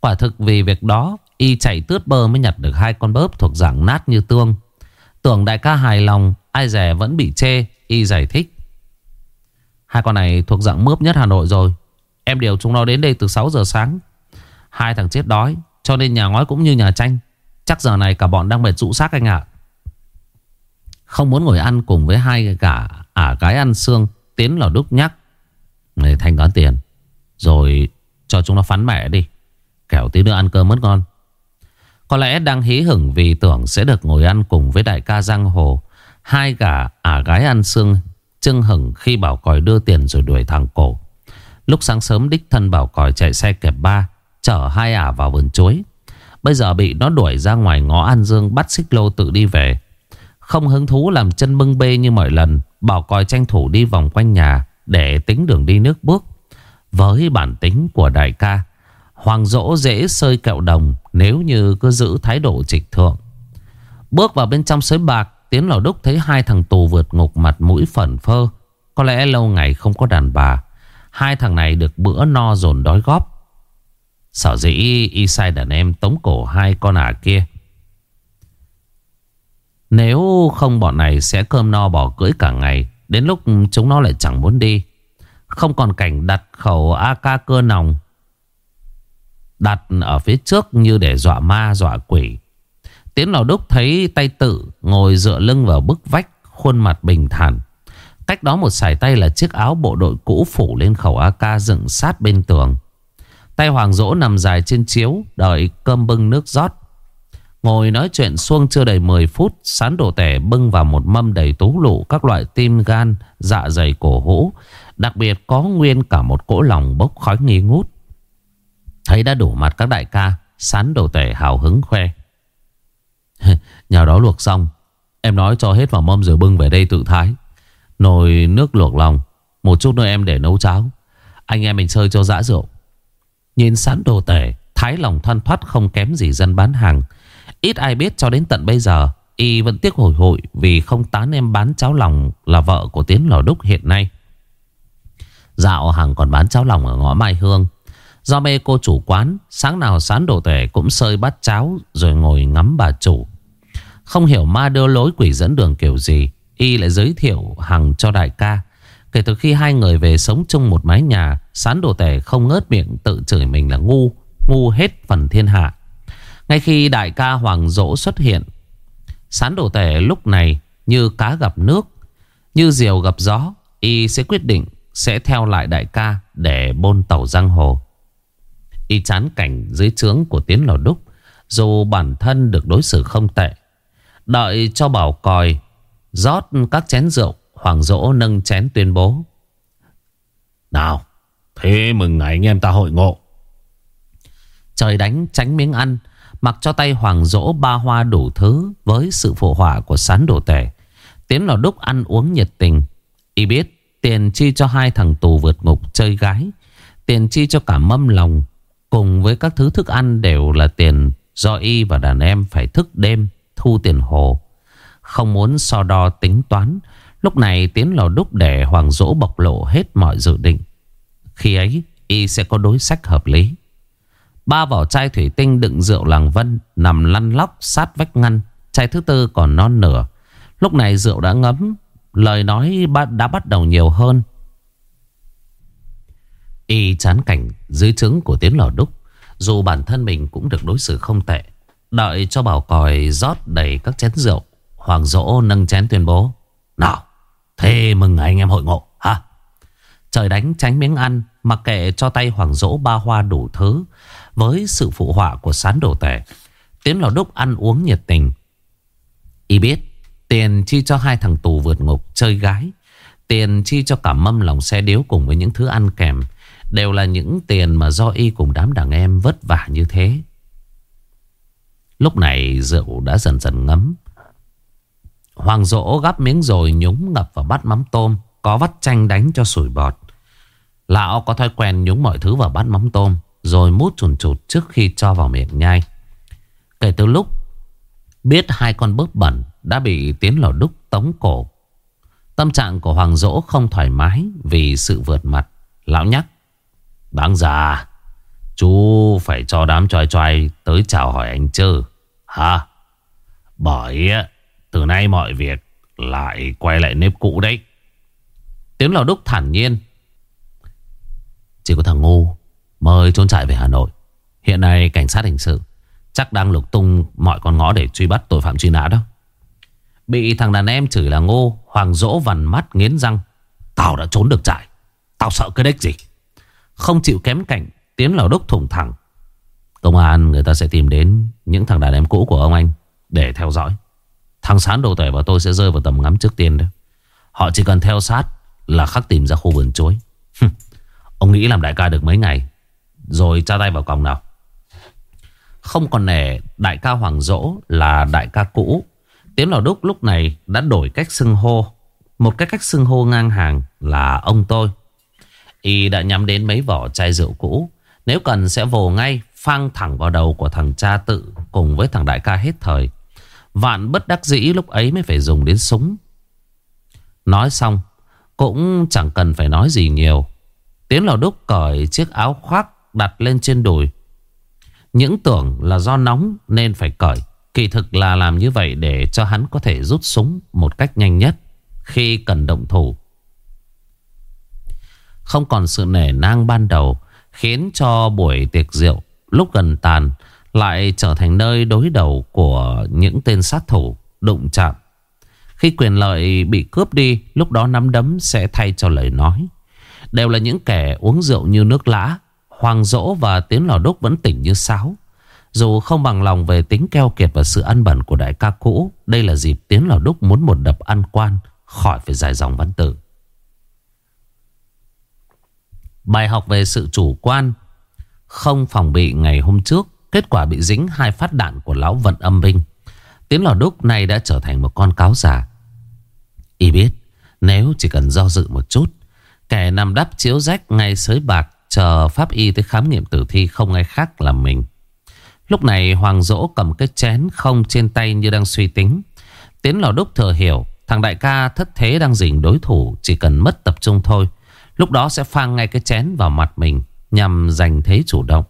Quả thực vì việc đó, Y chạy tướt bơ mới nhặt được hai con bớp thuộc dạng nát như tương. Tưởng đại ca hài lòng, ai rẻ vẫn bị chê, Y giải thích. Hai con này thuộc dạng mướp nhất Hà Nội rồi. Em điều chúng nó đến đây từ 6 giờ sáng. Hai thằng chết đói, cho nên nhà ngói cũng như nhà tranh. Chắc giờ này cả bọn đang mệt rụ xác anh ạ. Không muốn ngồi ăn cùng với hai cả ả cái ăn xương Tiến lò đúc nhắc Này thanh toán tiền Rồi cho chúng nó phán mẹ đi Kẻo tí nữa ăn cơm mất ngon. Có lẽ đang hí hửng vì tưởng sẽ được ngồi ăn cùng với đại ca Giang Hồ. Hai gà ả gái ăn xương Trưng hửng khi bảo còi đưa tiền rồi đuổi thằng cổ. Lúc sáng sớm đích thân bảo còi chạy xe kẹp ba, Chở hai ả vào vườn chuối. Bây giờ bị nó đuổi ra ngoài ngõ An Dương Bắt xích lô tự đi về. Không hứng thú làm chân bưng bê như mọi lần, Bảo còi tranh thủ đi vòng quanh nhà Để tính đường đi nước bước. Với bản tính của đại ca Hoàng dỗ dễ sơi kẹo đồng Nếu như cứ giữ thái độ trịch thượng. Bước vào bên trong sới bạc, Tiến lò đúc thấy hai thằng tù vượt ngục mặt mũi phẩn phơ. Có lẽ lâu ngày không có đàn bà. Hai thằng này được bữa no dồn đói góp. Sở dĩ y sai đàn em tống cổ hai con ả kia. Nếu không bọn này sẽ cơm no bỏ cưỡi cả ngày, Đến lúc chúng nó lại chẳng muốn đi. Không còn cảnh đặt khẩu AK cơ nòng Đặt ở phía trước như để dọa ma dọa quỷ. Tiến lò đúc thấy tay tự Ngồi dựa lưng vào bức vách Khuôn mặt bình thản. Cách đó một sải tay là chiếc áo bộ đội cũ phủ lên khẩu AK dựng sát bên tường. Tay Hoàng Dỗ nằm dài trên chiếu Đợi cơm bưng nước rót. Ngồi nói chuyện xuông chưa đầy 10 phút Sán đồ tẻ bưng vào một mâm đầy tú lụ Các loại tim gan, dạ dày cổ hũ. Đặc biệt có nguyên cả một cỗ lòng bốc khói nghi ngút. Thấy đã đủ mặt các đại ca, Sán đồ tể hào hứng khoe. Nhà đó luộc xong, Em nói cho hết vào mâm rồi bưng về đây tự thái. Nồi nước luộc lòng, Một chút nữa em để nấu cháo. Anh em mình chơi cho dã rượu. Nhìn sán đồ tể, Thái lòng thoăn thoát không kém gì dân bán hàng. Ít ai biết cho đến tận bây giờ, Y vẫn tiếc hồi hội Vì không tán em bán cháo lòng Là vợ của Tiến Lò Đúc hiện nay. Dạo hàng còn bán cháo lòng Ở ngõ Mai Hương. Do mê cô chủ quán, Sáng nào sán đồ tể cũng sơi bát cháo Rồi ngồi ngắm bà chủ. Không hiểu ma đưa lối quỷ dẫn đường kiểu gì, Y lại giới thiệu Hằng cho đại ca. Kể từ khi hai người về sống chung một mái nhà, Sán đồ tể không ngớt miệng tự chửi mình là ngu Ngu hết phần thiên hạ. Ngay khi đại ca Hoàng Dỗ xuất hiện, Sán đồ tể lúc này như cá gặp nước, Như diều gặp gió, Y sẽ quyết định sẽ theo lại đại ca để bôn tàu giang hồ. Y chán cảnh dưới trướng của Tiến Lò Đúc, Dù bản thân được đối xử không tệ. Đợi cho bảo còi, rót các chén rượu Hoàng Dỗ nâng chén tuyên bố. Nào, Thế mừng ngày anh em ta hội ngộ. Trời đánh tránh miếng ăn, Mặc cho tay hoàng dỗ ba hoa đủ thứ Với sự phụ họa của sán đồ tể. Tiến lò đúc ăn uống nhiệt tình. Y biết tiền chi cho hai thằng tù vượt ngục chơi gái, Tiền chi cho cả mâm lòng Cùng với các thứ thức ăn đều là tiền Do Y và đàn em phải thức đêm, Thu tiền hồ. Không muốn so đo tính toán, Lúc này Tiến lò đúc để Hoàng Dỗ bộc lộ hết mọi dự định. Khi ấy, Y sẽ có đối sách hợp lý. Ba vỏ chai thủy tinh đựng rượu làng vân Nằm lăn lóc sát vách ngăn, Chai thứ tư còn non nửa. Lúc này rượu đã ngấm, Lời nói đã bắt đầu nhiều hơn. Y chán cảnh dưới trứng của tiếng lò đúc. Dù bản thân mình cũng được đối xử không tệ, Đợi cho bảo còi rót đầy các chén rượu, Hoàng dỗ nâng chén tuyên bố, Nào, Thế mừng anh em hội ngộ hả Trời đánh tránh miếng ăn, Mặc kệ cho tay hoàng dỗ ba hoa đủ thứ, Với sự phụ họa của sán đồ tể, Tiến lò đúc ăn uống nhiệt tình. Y biết, Tiền chi cho hai thằng tù vượt ngục chơi gái, Tiền chi cho cả mâm lòng xe điếu cùng với những thứ ăn kèm Đều là những tiền mà do y cùng đám đàn em vất vả như thế. Lúc này rượu đã dần dần ngấm. Hoàng dỗ gắp miếng rồi nhúng ngập vào bát mắm tôm, Có vắt chanh đánh cho sủi bọt. Lão có thói quen nhúng mọi thứ vào bát mắm tôm, Rồi mút chùn chụt trước khi cho vào miệng nhai. Kể từ lúc Biết hai con bớt bẩn Đã bị tiến lò đúc tống cổ, Tâm trạng của Hoàng Dỗ không thoải mái Vì sự vượt mặt. Lão nhắc Đáng già Chú phải cho đám choi choi Tới chào hỏi anh chứ, Hả? Bởi, từ nay mọi việc Lại quay lại nếp cũ đấy. Tiếng lò đúc thản nhiên. Chỉ có thằng ngu Mới trốn chạy về Hà Nội. Hiện nay cảnh sát hình sự Chắc đang lục tung mọi con ngõ để truy bắt tội phạm truy nã đó. Bị thằng đàn em chửi là ngô Hoàng dỗ vằn mắt nghiến răng. Tao đã trốn được trại. Tao sợ cái đếch gì? Không chịu kém cạnh, Tiến lò đúc thủng thẳng. Công an người ta sẽ tìm đến Những thằng đàn em cũ của ông anh Để theo dõi. Thằng Sán đồ tể và tôi sẽ rơi vào tầm ngắm trước tiên đó. Họ chỉ cần theo sát Là khắc tìm ra khu vườn chuối. Ông nghĩ làm đại ca được mấy ngày Rồi tra tay vào còng nào. Không còn nể đại ca Hoàng Dỗ là đại ca cũ. Tiến Lò Đúc lúc này đã đổi cách xưng hô. Một cái cách xưng hô ngang hàng là ông tôi. Y đã nhắm đến mấy vỏ chai rượu cũ. Nếu cần sẽ vồ ngay, Phang thẳng vào đầu của thằng cha tự Cùng với thằng đại ca hết thời. Vạn bất đắc dĩ lúc ấy mới phải dùng đến súng. Nói xong, Cũng chẳng cần phải nói gì nhiều. Tiến lò đúc cởi chiếc áo khoác Đặt lên trên đùi. Những tưởng là do nóng Nên phải cởi. Kỳ thực là làm như vậy để cho hắn có thể rút súng Một cách nhanh nhất Khi cần động thủ. Không còn sự nể nang ban đầu Khiến cho buổi tiệc rượu Lúc gần tàn lại trở thành nơi đối đầu của những tên sát thủ đụng chạm. Khi quyền lợi bị cướp đi, lúc đó nắm đấm sẽ thay cho lời nói. Đều là những kẻ uống rượu như nước lã. Hoàng dỗ và tiếng lò đúc vẫn tỉnh như sáo. Dù không bằng lòng về tính keo kiệt và sự ăn bẩn của đại ca cũ, đây là dịp tiến lò đúc muốn một đập ăn quan khỏi phải dài dòng văn tử. Bài học về sự chủ quan, không phòng bị ngày hôm trước Kết quả bị dính hai phát đạn của lão vận âm binh. Tiến lò đúc này đã trở thành một con cáo già. Y biết Nếu chỉ cần do dự một chút Kẻ nằm đắp chiếu rách ngay sới bạc Chờ pháp y tới khám nghiệm tử thi Không ai khác là mình. Lúc này Hoàng Dỗ cầm cái chén không trên tay như đang suy tính. Tiến lò đúc thừa hiểu Thằng đại ca thất thế đang dình đối thủ Chỉ cần mất tập trung thôi Lúc đó sẽ phang ngay cái chén vào mặt mình, Nhằm giành thế chủ động.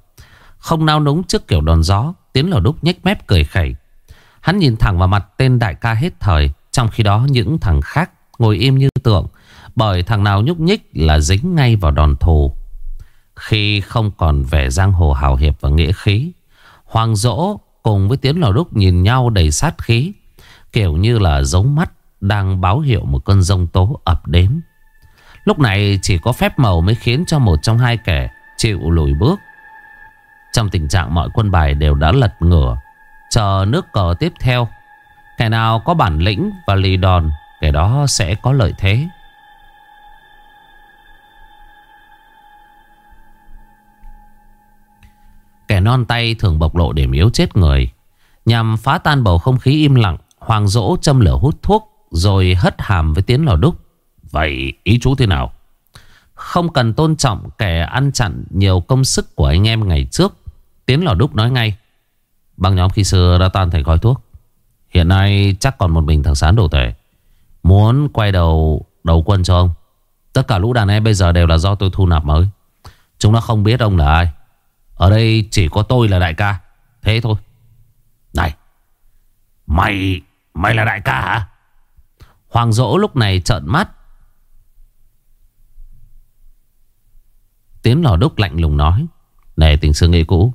Không nao núng trước kiểu đòn gió, Tiến lò đúc nhếch mép cười khẩy. Hắn nhìn thẳng vào mặt tên đại ca hết thời, Trong khi đó những thằng khác Ngồi im như tượng, Bởi thằng nào nhúc nhích là dính ngay vào đòn thù. Khi không còn vẻ giang hồ hào hiệp và nghĩa khí, Hoàng dỗ cùng với Tiến lò đúc nhìn nhau đầy sát khí, Kiểu như là dấu mắt, Đang báo hiệu một cơn rông tố ập đến. Lúc này chỉ có phép màu mới khiến cho một trong hai kẻ chịu lùi bước. Trong tình trạng mọi quân bài đều đã lật ngửa, Chờ nước cờ tiếp theo, Kẻ nào có bản lĩnh và lì đòn, Kẻ đó sẽ có lợi thế. Kẻ non tay thường bộc lộ điểm yếu chết người, Nhằm phá tan bầu không khí im lặng Hoàng dỗ châm lửa hút thuốc, Rồi hất hàm với tiếng lò đúc. Vậy ý chú thế nào? Không cần tôn trọng kẻ ăn chặn nhiều công sức của anh em ngày trước. Tiến lò đúc nói ngay. Băng nhóm khi xưa đã tan thành khói thuốc. Hiện nay chắc còn một mình thằng Sán đồ tể. Muốn quay đầu đầu quân cho ông. Tất cả lũ đàn em bây giờ đều là do tôi thu nạp mới. Chúng nó không biết ông là ai. Ở đây chỉ có tôi là đại ca. Thế thôi. Này. Mày Mày là đại ca hả? Hoàng dỗ lúc này trợn mắt. Tiến lò đúc lạnh lùng nói. Này tình sư nghĩ cũ.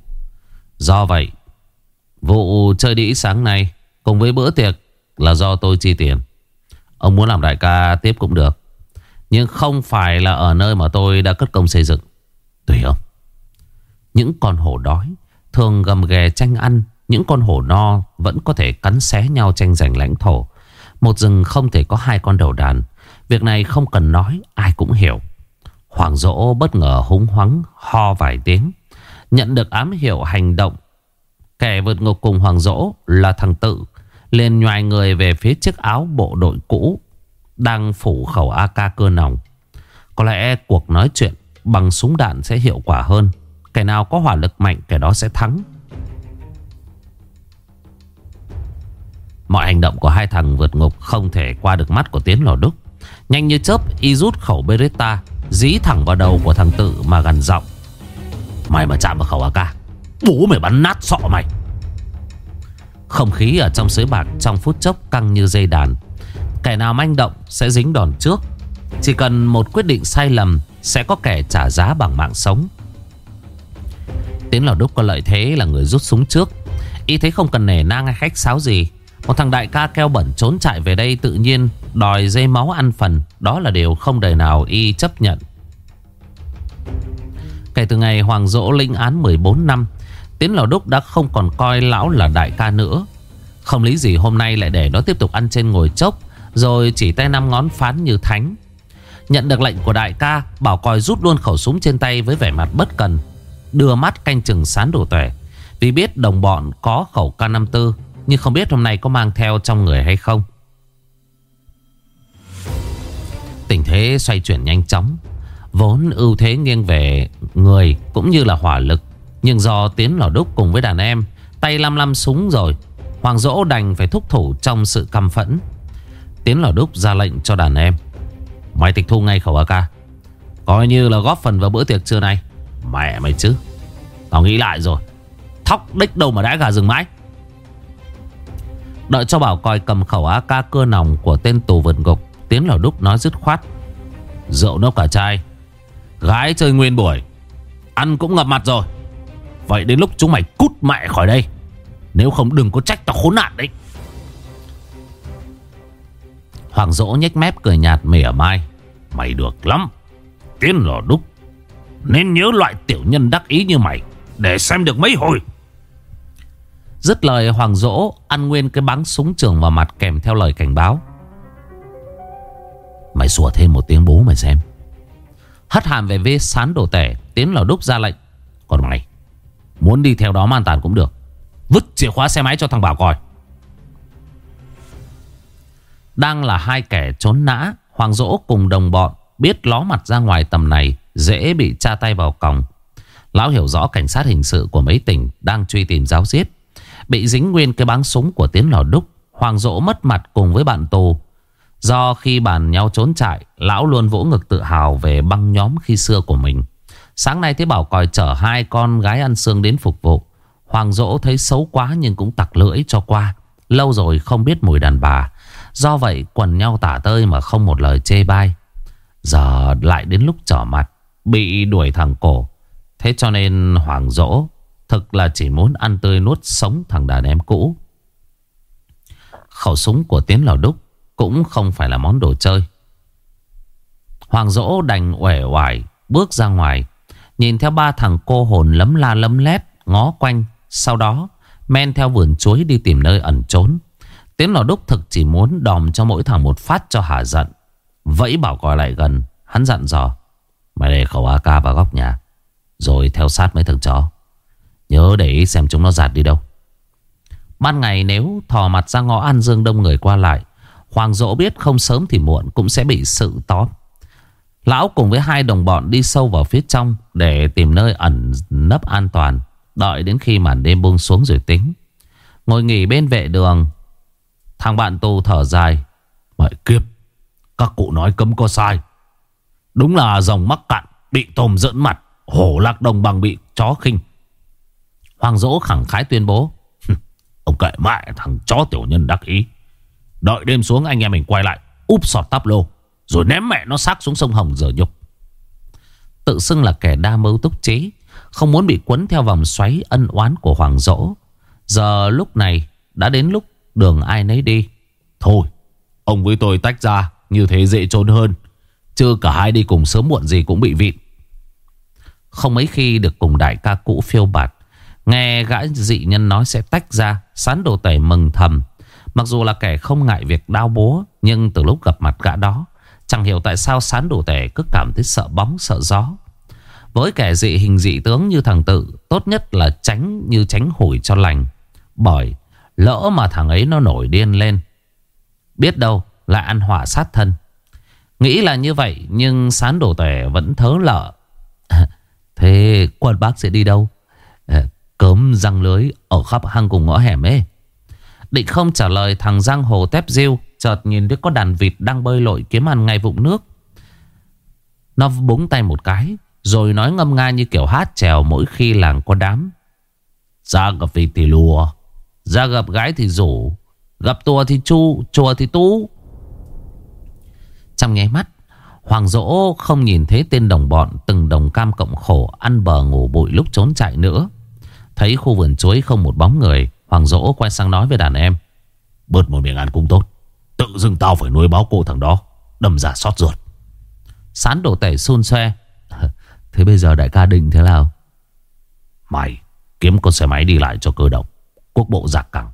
Do vậy, Vụ chơi đĩ sáng nay Cùng với bữa tiệc là do tôi chi tiền. Ông muốn làm đại ca tiếp cũng được. Nhưng không phải là ở nơi mà tôi đã cất công xây dựng. Tùy không Những con hổ đói Thường gầm ghè tranh ăn. Những con hổ no vẫn có thể cắn xé nhau tranh giành lãnh thổ. Một rừng không thể có hai con đầu đàn. Việc này không cần nói, Ai cũng hiểu. Hoàng dỗ bất ngờ húng hoắng Ho vài tiếng, Nhận được ám hiệu hành động. Kẻ vượt ngục cùng Hoàng dỗ là thằng Tự, liền nhoài người về phía chiếc áo bộ đội cũ Đang phủ khẩu AK cơ nòng. Có lẽ cuộc nói chuyện bằng súng đạn sẽ hiệu quả hơn. Kẻ nào có hỏa lực mạnh, kẻ đó sẽ thắng. Mọi hành động của hai thằng vượt ngục không thể qua được mắt của Tiến Lò Đúc. Nhanh như chớp, y rút khẩu Beretta. Dí thẳng vào đầu của thằng Tự mà gần giọng. Mày mà chạm vào khẩu AK Bố mày bắn nát sọ mày. Không khí ở trong sới bạc trong phút chốc căng như dây đàn. Kẻ nào manh động sẽ dính đòn trước. Chỉ cần một quyết định sai lầm Sẽ có kẻ trả giá bằng mạng sống. Tiến Lò Đúc có lợi thế là người rút súng trước. Y thấy không cần nể nang hay khách sáo gì một thằng đại ca keo bẩn trốn chạy về đây Tự nhiên, đòi dây máu ăn phần. Đó là điều không đời nào Y chấp nhận. Kể từ ngày Hoàng Dỗ linh án 14 năm, Tiến Lò Đúc đã không còn coi lão là đại ca nữa. Không lý gì hôm nay lại để nó tiếp tục ăn trên ngồi chốc, Rồi chỉ tay năm ngón phán như thánh. Nhận được lệnh của đại ca, Bảo còi rút luôn khẩu súng trên tay với vẻ mặt bất cần, Đưa mắt canh chừng sán đổ tuệ Vì biết đồng bọn có khẩu K54 nhưng không biết hôm nay có mang theo trong người hay không. Tình thế xoay chuyển nhanh chóng. Vốn ưu thế nghiêng về người cũng như là hỏa lực. Nhưng do Tiến Lò Đúc cùng với đàn em, Tay lăm lăm súng rồi, Hoàng Dỗ đành phải thúc thủ trong sự căm phẫn. Tiến Lò Đúc ra lệnh cho đàn em. Mày tịch thu ngay khẩu AK Coi như là góp phần vào bữa tiệc trưa nay. Mẹ mày chứ. Tao nghĩ lại rồi. Thóc đích đâu mà đã gà rừng mãi. Đợi cho bảo coi cầm khẩu AK cơ nòng của tên tù vượt ngục, Tiến Lò Đúc nói dứt khoát. Rượu nốc cả chai. Gái chơi nguyên buổi. Ăn cũng ngập mặt rồi. Vậy đến lúc chúng mày cút mẹ khỏi đây. Nếu không đừng có trách tao khốn nạn đấy. Hoàng dỗ nhếch mép cười nhạt mỉa mai. Mày được lắm. Tiến lò đúc. Nên nhớ loại tiểu nhân đắc ý như mày, Để xem được mấy hồi. Dứt lời, Hoàng dỗ Ăn nguyên cái bắn súng trường vào mặt Kèm theo lời cảnh báo. Mày sủa thêm một tiếng bố mày xem. Hất hàm về vê sán đổ tẻ, Tiến lò đúc ra lệnh. Còn mày, Muốn đi theo đó man tàn cũng được. Vứt chìa khóa xe máy cho thằng Bảo coi. Đang là hai kẻ trốn nã, Hoàng Dỗ cùng đồng bọn Biết ló mặt ra ngoài tầm này, Dễ bị tra tay vào còng. Lão hiểu rõ cảnh sát hình sự của mấy tỉnh Đang truy tìm giáo giết. Bị dính nguyên cái báng súng của Tiến Lò Đúc Hoàng Dỗ mất mặt cùng với bạn tù. Do khi bàn nhau trốn chạy Lão luôn vỗ ngực tự hào về băng nhóm khi xưa của mình. Sáng nay thấy bảo còi chở hai con gái ăn xương đến phục vụ. Hoàng dỗ thấy xấu quá nhưng cũng tặc lưỡi cho qua. Lâu rồi không biết mùi đàn bà. Do vậy, quần nhau tả tơi mà không một lời chê bai. Giờ lại đến lúc trở mặt, Bị đuổi thằng cổ. Thế cho nên Hoàng dỗ Thực là chỉ muốn ăn tươi nuốt sống thằng đàn em cũ. Khẩu súng của Tiến Lò Đúc Cũng không phải là món đồ chơi. Hoàng dỗ đành uể oải Bước ra ngoài, Nhìn theo ba thằng cô hồn lấm la lấm lét Ngó quanh. Sau đó, men theo vườn chuối đi tìm nơi ẩn trốn. Tiến lò đúc thực chỉ muốn đòm cho mỗi thằng một phát cho hả giận. Vẫy bảo coi lại gần, Hắn dặn dò, Mày để khẩu AK vào góc nhà, Rồi theo sát mấy thằng chó. Nhớ để ý xem chúng nó giạt đi đâu. Ban ngày nếu thò mặt ra ngõ An Dương đông người qua lại, Hoàng dỗ biết không sớm thì muộn Cũng sẽ bị sự tóm. Lão cùng với hai đồng bọn đi sâu vào phía trong Để tìm nơi ẩn nấp an toàn, Đợi đến khi màn đêm buông xuống rồi tính. Ngồi nghỉ bên vệ đường, Thằng bạn tù thở dài. Mẹ kiếp, Các cụ nói cấm có sai. Đúng là dòng mắc cạn Bị tôm dẫn mặt, Hổ lạc đồng bằng bị chó khinh. Hoàng dỗ khẳng khái tuyên bố Ông kệ mẹ thằng chó tiểu nhân đắc ý. Đợi đêm xuống anh em mình quay lại, Úp sọt tắp lô, rồi ném mẹ nó xác xuống sông Hồng giờ nhục. Tự xưng là kẻ đa mưu túc trí, Không muốn bị quấn theo vòng xoáy ân oán của Hoàng Dỗ. Giờ lúc này đã đến lúc đường ai nấy đi. Thôi, Ông với tôi tách ra, Như thế dễ trốn hơn, Chứ cả hai đi cùng sớm muộn gì cũng bị vịn. Không mấy khi được cùng đại ca cũ phiêu bạt Nghe gã dị nhân nói sẽ tách ra, Sán đồ tể mừng thầm. Mặc dù là kẻ không ngại việc đau búa, Nhưng từ lúc gặp mặt gã đó, Chẳng hiểu tại sao sán đồ tể cứ cảm thấy sợ bóng, sợ gió. Với kẻ dị hình dị tướng như thằng tự, Tốt nhất là tránh như tránh hủi cho lành. Bởi lỡ mà thằng ấy nó nổi điên lên, Biết đâu lại ăn họa sát thân. Nghĩ là như vậy, Nhưng sán đồ tể vẫn thớ lợ. Thế quân bác sẽ đi đâu? Ờ, Cớm răng lưới Ở khắp hang cùng ngõ hẻm ấy. Định không trả lời, thằng giang hồ tép diêu Chợt nhìn thấy có đàn vịt đang bơi lội kiếm ăn ngay vụng nước. Nó búng tay một cái, Rồi nói ngâm nga như kiểu hát trèo mỗi khi làng có đám. Ra gặp vịt thì lùa, Ra gặp gái thì rủ, Gặp tùa thì chu, Chùa thì tú. Trong nháy mắt, Hoàng dỗ không nhìn thấy tên đồng bọn Từng đồng cam cộng khổ Ăn bờ ngủ bụi lúc trốn chạy nữa. Thấy khu vườn chuối không một bóng người Hoàng dỗ quay sang nói với đàn em. Bớt một miệng ăn cũng tốt. Tự dưng tao phải nuôi báo cô thằng đó Đâm ra xót ruột. Sán đổ tẩy xôn xoe. Thế bây giờ đại ca định thế nào? Mày kiếm con xe máy đi lại cho cơ động. Quốc bộ giặc cẳng.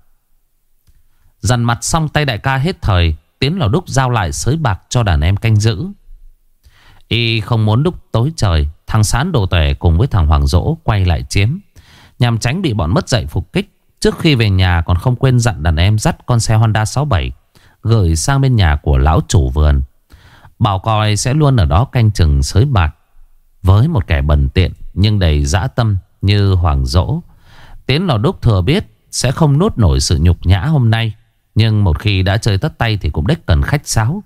Dằn mặt xong tay đại ca hết thời Tiến lò đúc giao lại sới bạc cho đàn em canh giữ. Y không muốn đúc tối trời Thằng Sán đồ tể cùng với thằng Hoàng Dỗ quay lại chiếm Nhằm tránh bị bọn mất dạy phục kích, Trước khi về nhà còn không quên dặn đàn em dắt con xe Honda 67 Gửi sang bên nhà của lão chủ vườn. Bảo coi sẽ luôn ở đó canh chừng sới bạc Với một kẻ bần tiện nhưng đầy dã tâm như Hoàng Dỗ. Tiến lò đúc thừa biết sẽ không nuốt nổi sự nhục nhã hôm nay, Nhưng một khi đã chơi tất tay thì cũng đếch cần khách sáo.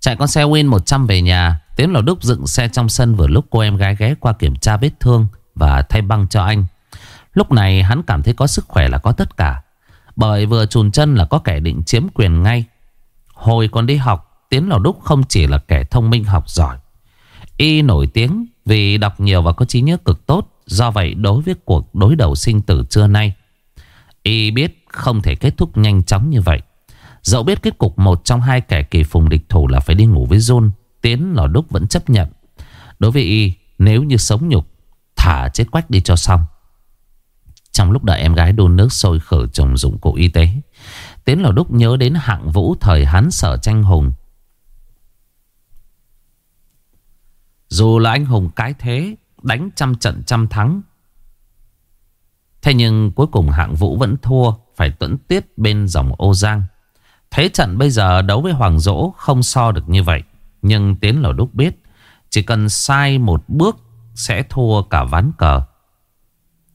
Chạy con xe Win 100 về nhà, Tiến lò đúc dựng xe trong sân vừa lúc cô em gái ghé qua kiểm tra vết thương. Và thay băng cho anh. Lúc này hắn cảm thấy có sức khỏe là có tất cả, Bởi vừa chùn chân là có kẻ định chiếm quyền ngay. Hồi còn đi học, Tiến Lò Đúc không chỉ là kẻ thông minh học giỏi, Y nổi tiếng vì đọc nhiều và có trí nhớ cực tốt. Do vậy, đối với cuộc đối đầu sinh tử trưa nay, Y biết không thể kết thúc nhanh chóng như vậy. Dẫu biết kết cục một trong hai kẻ kỳ phùng địch thủ là phải đi ngủ với John Tiến Lò Đúc vẫn chấp nhận. Đối với Y, nếu như sống nhục Thả chết quách đi cho xong. Trong lúc đợi em gái đun nước sôi khử trùng dụng cụ y tế, Tiến Lò Đúc nhớ đến hạng vũ thời hán sở tranh hùng. Dù là anh hùng cái thế, Đánh trăm trận trăm thắng, Thế nhưng cuối cùng hạng vũ vẫn thua, Phải tuẫn tiết bên dòng ô giang. Thế trận bây giờ đấu với Hoàng Dỗ Không so được như vậy, Nhưng Tiến Lò Đúc biết Chỉ cần sai một bước sẽ thua cả ván cờ.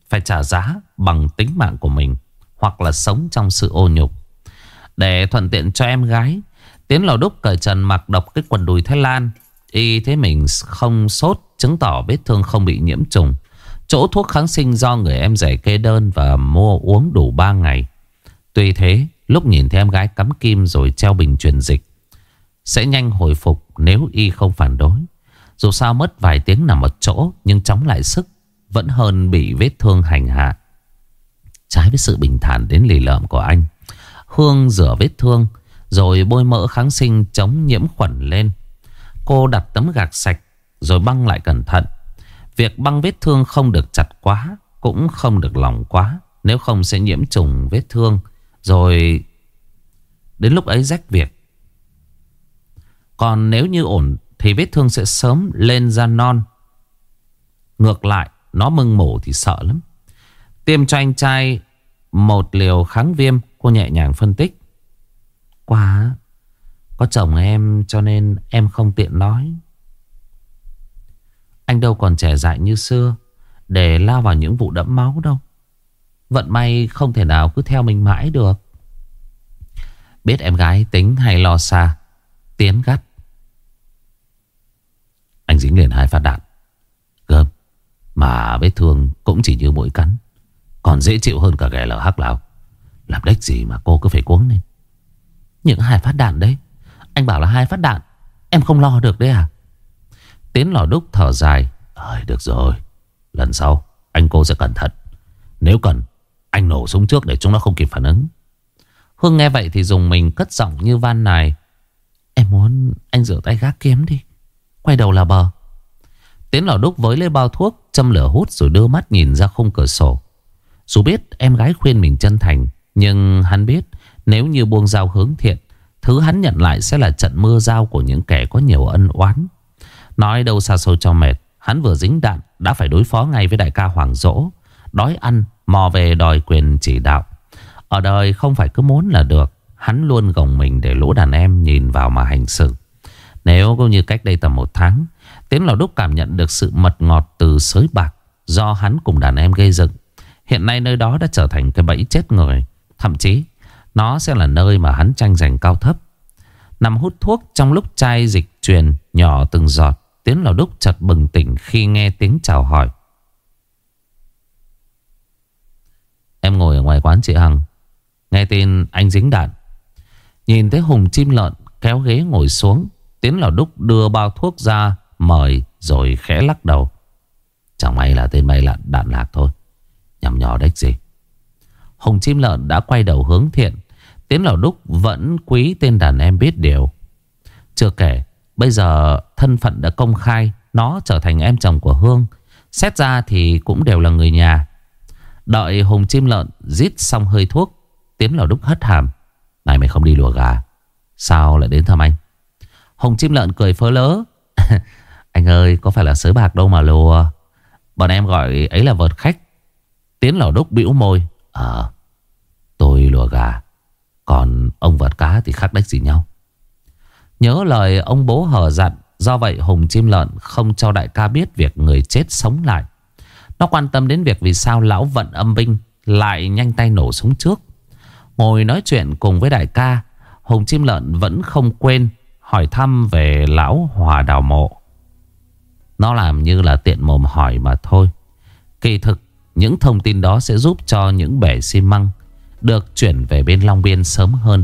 Phải trả giá bằng tính mạng của mình Hoặc là sống trong sự ô nhục. Để thuận tiện cho em gái, Tiến lò đúc cởi trần mặc độc cái quần đùi Thái Lan, Y thế mình không sốt, Chứng tỏ vết thương không bị nhiễm trùng. Chỗ thuốc kháng sinh do người em rẻ kê đơn Và mua uống đủ 3 ngày. Tuy thế, lúc nhìn thấy em gái cắm kim Rồi treo bình truyền dịch, Sẽ nhanh hồi phục nếu Y không phản đối. Dù sao mất vài tiếng nằm một chỗ, Nhưng chóng lại sức, vẫn hơn bị vết thương hành hạ. Trái với sự bình thản đến lì lợm của anh, Hương rửa vết thương, Rồi bôi mỡ kháng sinh chống nhiễm khuẩn lên. Cô đặt tấm gạc sạch, Rồi băng lại cẩn thận. Việc băng vết thương không được chặt quá, Cũng không được lỏng quá. Nếu không sẽ nhiễm trùng vết thương. Rồi Đến lúc ấy rách việc. Còn nếu như ổn thì vết thương sẽ sớm lên da non. Ngược lại, nó mưng mổ thì sợ lắm. Tiêm cho anh trai Một liều kháng viêm, Cô nhẹ nhàng phân tích. Quá, Có chồng em cho nên em không tiện nói. Anh đâu còn trẻ dại như xưa, Để lao vào những vụ đẫm máu đâu. Vận may không thể nào cứ theo mình mãi được. Biết em gái tính hay lo xa, Tiến gắt. Anh dính liền hai phát đạn. Gơm, mà vết thương cũng chỉ như mũi cắn. Còn dễ chịu hơn cả ghẻ lở hắc lão Làm đếch gì mà cô cứ phải cuống lên. Những hai phát đạn đấy, Anh bảo là hai phát đạn, Em không lo được đấy à? Tiến lò đúc thở dài, Ơi, được rồi, Lần sau anh cô sẽ cẩn thận. Nếu cần, Anh nổ súng trước để chúng nó không kịp phản ứng. Hương nghe vậy thì dùng mình cất giọng như van này Em muốn anh rửa tay gác kiếm đi. Quay đầu là bờ. Tiến lò đúc với lấy bao thuốc, Châm lửa hút rồi đưa mắt nhìn ra khung cửa sổ. Dù biết em gái khuyên mình chân thành, Nhưng hắn biết Nếu như buông dao hướng thiện, Thứ hắn nhận lại sẽ là trận mưa dao Của những kẻ có nhiều ân oán. Nói đâu xa xôi cho mệt, Hắn vừa dính đạn đã phải đối phó ngay với đại ca Hoàng Dỗ, Đói ăn, mò về đòi quyền chỉ đạo. Ở đời không phải cứ muốn là được, Hắn luôn gồng mình để lũ đàn em nhìn vào mà hành xử. Nếu cũng như cách đây tầm một tháng, Tiến Lào Đúc cảm nhận được sự mật ngọt từ sới bạc Do hắn cùng đàn em gây dựng. Hiện nay nơi đó đã trở thành cái bẫy chết người. Thậm chí, Nó sẽ là nơi mà hắn tranh giành cao thấp. Nằm hút thuốc trong lúc chai dịch truyền Nhỏ từng giọt, Tiến Lào Đúc chợt bừng tỉnh khi nghe tiếng chào hỏi. Em ngồi ở ngoài quán chị Hằng, Nghe tin anh dính đạn. Nhìn thấy Hùng chim lợn kéo ghế ngồi xuống Tiến Lò Đúc đưa bao thuốc ra, Mời rồi khẽ lắc đầu. Chẳng may là tên mày là đạn lạc thôi. Nhằm nhỏ đếch gì? Hùng chim lợn đã quay đầu hướng thiện. Tiến lão Đúc vẫn quý tên đàn em biết điều. Chưa kể, Bây giờ thân phận đã công khai, Nó trở thành em chồng của Hương. Xét ra thì cũng đều là người nhà. Đợi Hùng chim lợn Giết xong hơi thuốc, Tiến lão Đúc hất hàm. Này mày không đi lùa gà. Sao lại đến thăm anh? Hùng chim lợn cười phớ lớ. Anh ơi, có phải là sới bạc đâu mà lùa. Bọn em gọi ấy là vợt khách. Tiến Lò Đúc bĩu môi. Ờ Tôi lùa gà, Còn ông vợt cá thì khác đách gì nhau. Nhớ lời ông bố hờ dặn, Do vậy Hùng chim lợn không cho đại ca biết Việc người chết sống lại. Nó quan tâm đến việc vì sao lão vận âm binh Lại nhanh tay nổ súng trước. Ngồi nói chuyện cùng với đại ca Hùng chim lợn vẫn không quên Hỏi thăm về lão hòa đào mộ. Nó làm như là tiện mồm hỏi mà thôi. Kỳ thực, Những thông tin đó sẽ giúp cho những bể xi măng Được chuyển về bên Long Biên sớm hơn.